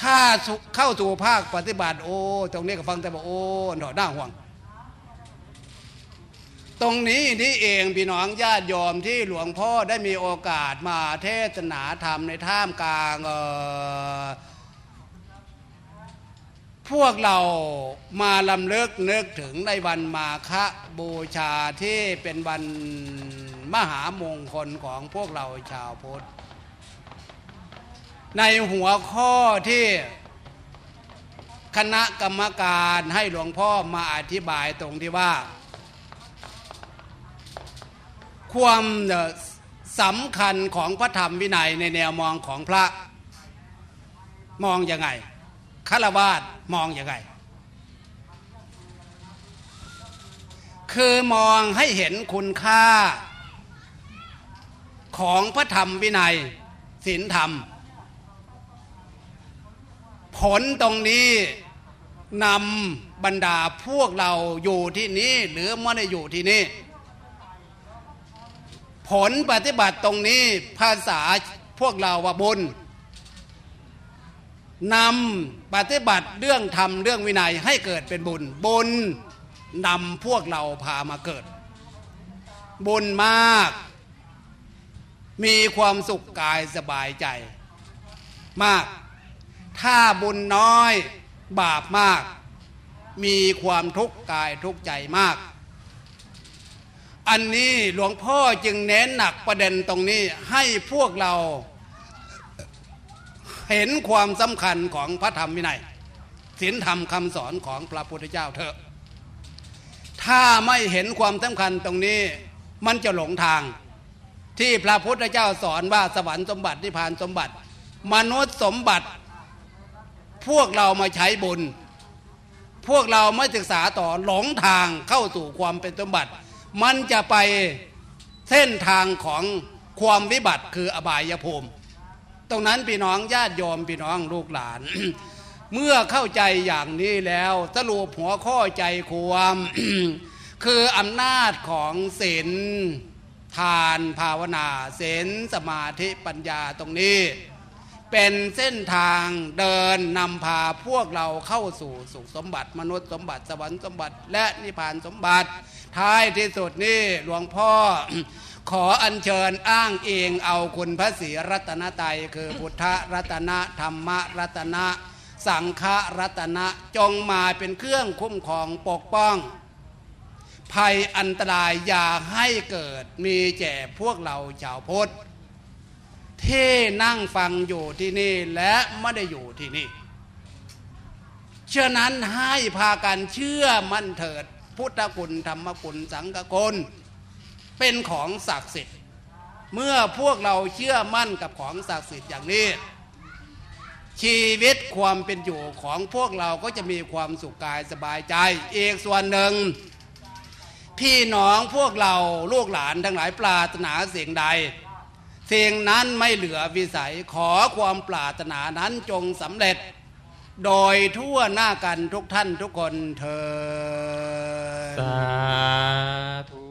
ถ้าเข้าสู่ภาคปฏิบัติโอ้ตรงนี้ก็ฟังแต่บอกโอ้หน่อหน้าห่วง ตรงนี้นี่เองพี่น้องญาติโยมที่หลวงพ่อได้มีโอกาสมาเทศนาธรรมในท่ามกลาง พวกเรามาลำเลิกนึกถึงในวันมาฆบูชาที่เป็นวันมหามงคลของพวกเราชาวพุทธ ในหัวข้อที่คณะกรรมการให้หลวงพ่อมาอธิบายตรงที่ว่า ความสำคัญของพระธรรมวินัยในแนวมองของพระมองยังไง ฆราวาสมองอยังไงคือมองให้เห็นคุณค่า ของพระธรรมวินัยศีลธรรม ผลตรงนี้นำบรรดาพวกเราอยู่ที่นี้หรือไม่ได้อยู่ที่นี่ผลปฏิบัติตรงนี้ภาษาพวกเราว่าบุญ นำปฏิบัติเรื่องธรรมเรื่องวินัยให้เกิดเป็นบุญ บุญนำพวกเราพามาเกิด บุญมาก มีความสุขกายสบายใจ มาก ถ้าบุญน้อยบาปมาก มีความทุกข์กายทุกข์ใจมาก อันนี้หลวงพ่อจึงเน้นหนักประเด็นตรงนี้ให้พวกเรา เห็นความสำคัญของพระธรรมวินัยศีลธรรมคำสอนของพระพุทธเจ้าเถอะ ถ้าไม่เห็นความสำคัญตรงนี้มันจะหลงทาง ที่พระพุทธเจ้าสอนว่าสวรรค์สมบัตินิพพานสมบัติ มนุษย์สมบัติ พวกเรามาใช้บุญ พวกเราไม่ศึกษาต่อหลงทางเข้าสู่ความเป็นสมบัติ มันจะไปเส้นทางของความวิบัติคืออบายภูมิ ตรงนั้นพี่น้องญาติโยมพี่น้องลูกหลาน เมื่อเข้าใจอย่างนี้แล้วสรุปหัวข้อใจความ คืออำนาจของศีลทานภาวนาศีลสมาธิปัญญาตรงนี้ เป็นเส้นทางเดินนำพาพวกเราเข้าสู่สุขสมบัติ มนุษย์สมบัติสวรรค์สมบัติ และนิพพานสมบัติ ท้ายที่สุดนี่หลวงพ่อ ขออัญเชิญอ้างเองเอาคุณพระศรีรัตนตรัยคือพุทธรัตนะธรรมรัตนะ สังฆรัตนะจงมาเป็นเครื่องคุ้มครองปกป้อง ภัยอันตรายอย่าให้เกิดมีแก่พวกเราชาวพุทธที่นั่งฟังอยู่ที่นี่และไม่ได้อยู่ที่นี่ฉะนั้นให้พากันเชื่อมั่นเถิด พุทธคุณธรรมคุณสังฆคุณ เป็นของศักดิ์สิทธิ์ เมื่อพวกเราเชื่อมั่นกับของศักดิ์สิทธิ์อย่างนี้ ชีวิตความเป็นอยู่ของพวกเราก็จะมีความสุขกายสบายใจ อีกส่วนหนึ่ง พี่น้องพวกเราลูกหลานทั้งหลายปรารถนาสิ่งใดสิ่งนั้นไม่เหลือวิสัยขอความปรารถนานั้นจงสำเร็จ โดยทั่วหน้ากันทุกท่านทุกคนเธอสาธุ